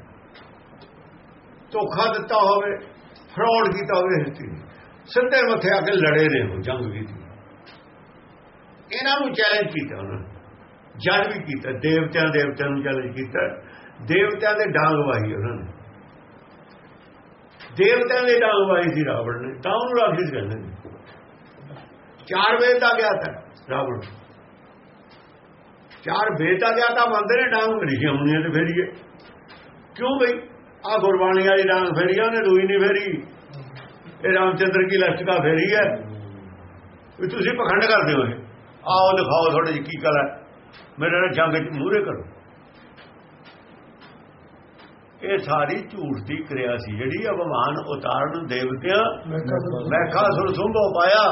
ਧੋਖਾ ਦਿੱਤਾ ਹੋਵੇ, ਫਰਾਡ ਕੀਤਾ ਹੋਵੇ ਹਿਸਟਰੀ ਨਹੀਂ। ਸਿੱਧੇ ਮੱਥੇ ਆ ਕੇ ਲੜੇ ਨੇ ਉਹ ਜੰਗ ਕੀਤੀ ਇਹਨਾਂ ਨੂੰ ਚੈਲੰਜ ਕੀਤਾ ਉਹਨਾਂ ਨੇ। ਜਦ ਵੀ ਕੀਤਾ, ਦੇਵਤਿਆਂ ਦੇਵਤਿਆਂ ਨੂੰ ਚੈਲੰਜ ਕੀਤਾ। ਦੇਵਤਿਆਂ ਦੇ ਡਾਂਗ ਵਾਹੀ ਉਹਨਾਂ ਨੇ। ਦੇਵਤਿਆਂ ਦੇ ਡਾਂਗ ਵਾਹੀ ਸੀ ਰਾਵਣ ਨੇ, ਤਾਂ ਉਹਨੂੰ ਰਾਖਸ਼ ਕਹਿੰਦੇ ਨੇ। ਚਾਰ ਵੇਦ ਦਾ ਗਿਆ ਤਾਂ ਰਾਵਣ ਚਾਰ ਵੇਦ ਦਾ ਗਿਆ ਤਾਂ ਮੰਨਦੇ ਨੇ, ਡਾਂਗ ਰਿਸ਼ੀ ਮੁਨੀਆਂ ਤੇ ਫੇਰੀਏ। ਕਿਉਂ ਬਈ? ਆ ਗੁਰਬਾਣੀ ਵਾਲੀ ਡਾਂਗ ਫੇਰੀ ਆ, ਉਹਨੇ ਰੂਈ ਨਹੀਂ ਫੇਰੀ। ਇਹ ਰਾਮਚੰਦਰ ਕੀ ਲਸ਼ਕਾ ਫੇਰੀ ਹੈ? ਵੀ ਤੁਸੀਂ ਪਖੰਡ ਕਰਦੇ ਹੋ ਆਓ ਲਿਖਾਓ ਤੁਹਾਡੇ ਜੀ ਕੀ ਕਲਾ ਮੇਰੇ ਨਾਲ ਜੰਗ ਚ ਮੂਹਰੇ ਕਰੋ। ਇਹ ਸਾਰੀ ਝੂਠ ਦੀ ਕਿਰਿਆ ਸੀ ਜਿਹੜੀ ਅਭਮਾਨ ਉਤਾਰਨ ਦੇਵਤਿਆਂ ਮੈਖਾ ਸੁਰ ਸੁੰਭੋ ਪਾਇਆ।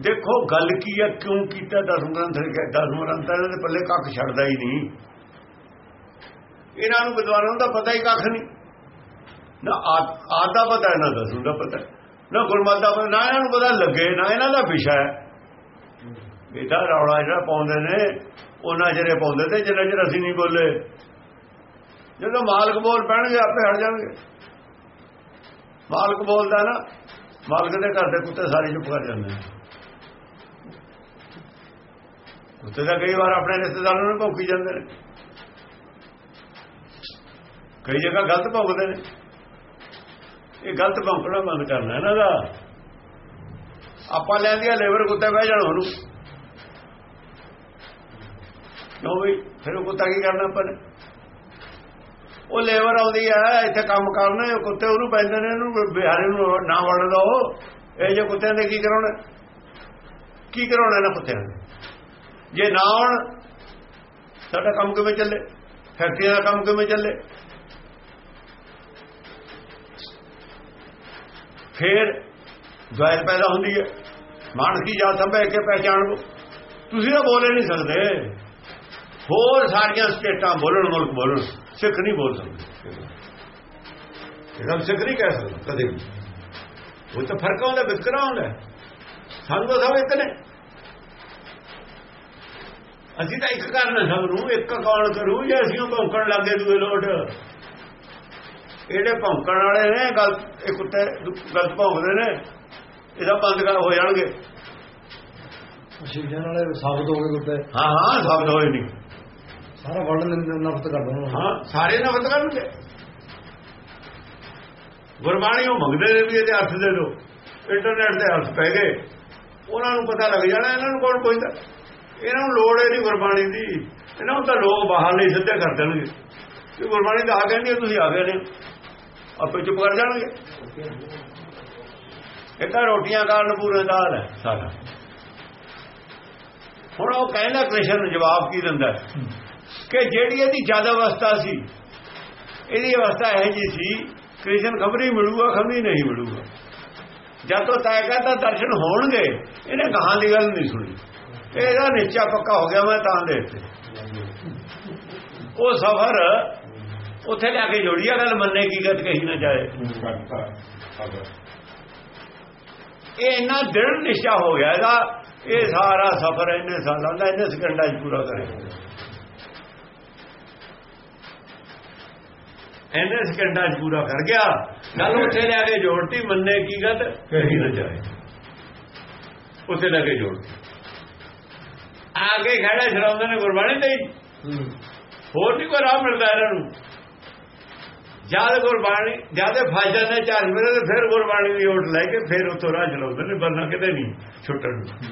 ਦੇਖੋ ਗੱਲ ਕੀ ਹੈ, ਕਿਉਂ ਕੀਤਾ ਦਸਮ ਗ੍ਰੰਥ ਲਿਖਿਆ ਦਸਮ ਗ੍ਰੰਥਾਂ ਦੇ ਪੱਲੇ ਕੱਖ ਛੱਡਦਾ ਹੀ ਨਹੀਂ। ਇਹਨਾਂ ਨੂੰ ਵਿਦਵਾਨਾਂ ਦਾ ਪਤਾ ਹੀ ਕੱਖ ਨਹੀਂ। ਨਾ ਆਦਾ ਪਤਾ ਹੈ ਨਾ ਦਸਮ ਦਾ ਪਤਾ। ਨਾ ਗੁਰਮਤ ਦਾ ਪਤਾ, ਨਾ ਇਹਨਾਂ ਨੂੰ ਪਤਾ ਲੱਗੇ, ਨਾ ਇਹਨਾਂ ਦਾ ਵਿਸ਼ਾ ਹੈ। ਇਹਦਾ ਰੌਲਾ ਜਿਹੜਾ ਪਾਉਂਦੇ ਨੇ, ਉਹਨਾਂ ਜਿਹੜੇ ਪਾਉਂਦੇ ਤੇ ਜਿੰਨਾ ਚਿਰ ਅਸੀਂ ਨਹੀਂ ਬੋਲੇ। ਜਦੋਂ ਮਾਲਕ ਬੋਲ ਪੈਣਗੇ, ਆਪੇ ਹਟ ਜਾਣਗੇ। ਮਾਲਕ ਬੋਲਦਾ ਨਾ, ਮਾਲਕ ਦੇ ਘਰ ਦੇ ਕੁੱਤੇ ਸਾਰੇ ਚੁੱਪ ਕਰ ਜਾਂਦੇ ਨੇ। ਕੁੱਤੇ ਦਾ ਕਈ ਵਾਰ ਆਪਣੇ ਰਿਸ਼ਤੇਦਾਰਾਂ ਨੂੰ ਭੌਂਕੀ ਜਾਂਦੇ ਨੇ। ਕਈ ਜਗ੍ਹਾ ਗਲਤ ਭੌਂਕਦੇ ਨੇ। ਇਹ ਗਲਤ ਭੌਂਕਣਾ ਬੰਦ ਕਰਨਾ ਇਹਨਾਂ ਦਾ। ਆਪਾਂ ਲੈਂਦੀਆਂ ਲੇਬਰ ਕੁੱਤੇ ਬਹਿ ਜਾਣ ਉਹਨੂੰ। ਕਿਉਂ ਵੀ ਫਿਰ ਉਹ ਕੁੱਤਾ ਕੀ ਕਰਨਾ ਆਪਾਂ ਨੇ? ਉਹ ਲੇਬਰ ਆਉਂਦੀ ਹੈ ਇੱਥੇ ਕੰਮ ਕਰਨਾ, ਇਹ ਕੁੱਤੇ ਉਹਨੂੰ ਪੈਂਦੇ ਨੇ, ਇਹਨੂੰ ਬਿਹਾਰੇ ਨੂੰ ਨਾ ਵੜਨ ਦੋ ਇਹ ਜੇ ਕੁੱਤਿਆਂ ਦੇ ਕੀ ਕਰਾਉਣਾ? ਕੀ ਕਰਾਉਣਾ ਇਹਨਾਂ ਕੁੱਤਿਆਂ ਨੇ ਜੇ ਨਾ ਆਉਣ, ਸਾਡਾ ਕੰਮ ਕਿਵੇਂ ਚੱਲੇ? ਫੈਕਟਰੀਆਂ ਦਾ ਕੰਮ ਕਿਵੇਂ ਚੱਲੇ? ਫਿਰ ਜ਼ਾਇਰ ਪੈਦਾ ਹੁੰਦੀ ਹੈ। ਮਾਨਸ ਕੀ ਜਾਤ ਸੰਭੇ ਕੇ ਪਹਿਚਾਣ ਲੋ ਤੁਸੀਂ ਤਾਂ ਬੋਲੇ ਨਹੀਂ ਸਕਦੇ। ਹੋਰ ਸਾਰੀਆਂ ਸਟੇਟਾਂ ਬੋਲਣ ਮੁਲਕ ਬੋਲਣ ਸਿੱਖ ਨਹੀਂ ਬੋਲ ਸਕਦੇ। ਇਹਦਾ ਸਿੱਖ ਨਹੀਂ ਕਹਿ ਸਕਦਾ ਕਦੇ ਵੀ। ਉਹ ਤਾਂ ਫ਼ਰਕ ਹੁੰਦਾ ਵਿਤਕਰਾ ਹੁੰਦਾ ਸਾਨੂੰ ਤਾਂ ਸਭ ਇੱਕ ਨੇ। ਅਸੀਂ ਤਾਂ ਇੱਕ ਕਰਨਾ ਸਭ ਨੂੰ ਇੱਕ ਕੌਣ ਕਰੂ ਜੇ ਅਸੀਂ ਭੌਂਕਣ ਲੱਗੇ ਦੂਏ ਲੋਟ। ਇਹਦੇ ਭੌਂਕਣ ਵਾਲੇ ਨੇ ਗਲਤ ਇਹ ਕੁੱਤੇ ਗਲਤ ਭੌਂਕਦੇ ਨੇ। ਇਹਦਾ ਬੰਦ ਕਰ ਹੋ ਜਾਣਗੇ। ਸ਼ੀਸ਼ੇ ਨਾਲੇ ਸਾਬਤ ਹੋ ਗਏ ਕੁੱਤੇ ਹਾਂ ਹਾਂ ਸ਼ਬਦ ਹੋਏ ਨਹੀਂ। ਸਾਰਾ ਵਰਲਡ ਨਫ਼ਰਤ ਕਰਦਾ ਉਹਨਾਂ ਹਾਂ ਸਾਰੇ ਨਫ਼ਤ ਕਰਨਗੇ। ਗੁਰਬਾਣੀ ਉਹ ਮੰਗਦੇ ਨੇ ਵੀ ਇਹਦੇ ਅਰਥ ਦੇ ਦਿਓ। ਇੰਟਰਨੈਟ ਦੇ ਅਰਥ ਪੈ ਗਏ। ਉਹਨਾਂ ਨੂੰ ਪਤਾ ਲੱਗ ਜਾਣਾ ਇਹਨਾਂ ਨੂੰ ਕੌਣ ਪੁੱਛਦਾ? ਇਹਨਾਂ ਨੂੰ ਲੋੜ ਇਹਦੀ ਗੁਰਬਾਣੀ ਦੀ। ਇਹਨਾਂ ਨੂੰ ਤਾਂ ਲੋਕ ਬਾਹਰ ਨਹੀਂ ਸਿੱਧੇ ਕਰ ਦੇਣਗੇ। ਕਿ ਗੁਰਬਾਣੀ ਤਾਂ ਆ ਕਹਿੰਦੀ ਹੈ, ਤੁਸੀਂ ਆ ਗਏ ਨੇ। ਆਪੇ ਚੁੱਪ ਕਰ ਜਾਣਗੇ। ਇਹ ਤਾਂ ਰੋਟੀਆਂ ਕਾਰਨ ਪੂਰੇ ਦਾਲ ਹੈ ਸਾਰਾ। ਹੁਣ ਉਹ ਕਹਿੰਦਾ ਕ੍ਰਿਸ਼ਨ ਜਵਾਬ ਕੀ ਦਿੰਦਾ? ਕਿ ਜਿਹੜੀ ਇਹਦੀ ਜਦ ਅਵਸਥਾ ਸੀ, ਇਹਦੀ ਅਵਸਥਾ ਇਹ ਜੀ ਸੀ, ਕ੍ਰਿਸ਼ਨ ਖਬਰੀ ਮਿਲੂਗਾ ਖਬਰੀ ਨਹੀਂ ਮਿਲੂਗਾ। ਜਦ ਤੋਂ ਤੈਅ ਕਰਦਾ ਦਰਸ਼ਨ ਹੋਣਗੇ, ਇਹਨੇ ਕਹਾਂ ਦੀ ਗੱਲ ਨਹੀਂ ਸੁਣੀ। ਇਹਦਾ ਨਿਸ਼ਚਾ ਪੱਕਾ ਹੋ ਗਿਆ ਮੈਂ ਤਾਂ ਦੇ ਦਿੱਤੇ। ਉਹ ਸਫਰ ਉੱਥੇ ਲਿਆ ਕੇ ਜੋੜੀ ਆ ਗੱਲ ਮੰਨੇ ਕੀ ਗੱਲ ਕਹੀ ਨਾ ਜਾਏ। ਇਹ ਇੰਨਾ ਦ੍ਰਿੜ ਨਿਸ਼ਚਾ ਹੋ ਗਿਆ, ਇਹਦਾ ਇਹ ਸਾਰਾ ਸਫਰ ਇੰਨੇ ਸਾਲਾਂ ਦਾ, ਇੰਨੇ ਸਕਿੰਟਾਂ 'ਚ ਪੂਰਾ ਕਰੇ ਇਹਨੇ ਸਕਿੰਟਾਂ 'ਚ ਪੂਰਾ ਕਰ ਗਿਆ। ਗੱਲ ਉੱਥੇ ਲਿਆ ਕੇ ਜੋੜਤੀ ਮੰਨੇ ਕੀ ਗੱਲ ਕਹੀ ਨਾ ਜਾਏ। ਉੱਥੇ ਲੈ ਕੇ ਜੋੜ ਆ ਕੇ ਖੜਾ ਛੜਾਉਂਦੇ ਨੇ ਗੁਰਬਾਣੀ ਤੇ ਹੋਰ ਨਹੀਂ ਕੋਈ ਰਾਹ ਮਿਲਦਾ ਇਹਨਾਂ ਨੂੰ। ਜਦ ਗੁਰਬਾਣੀ ਜਦ ਫਸ ਜਾਂਦੇ ਚਾਰ ਤੇ ਫਿਰ ਗੁਰਬਾਣੀ ਦੀ ਓਟ ਲੈ ਕੇ ਫਿਰ ਉੱਥੋਂ ਰਾਹ ਚਲਾਉਂਦੇ ਨੇ ਬੰਨਾ ਕਿਤੇ ਨਹੀਂ ਛੁੱਟਣ ਨੂੰ।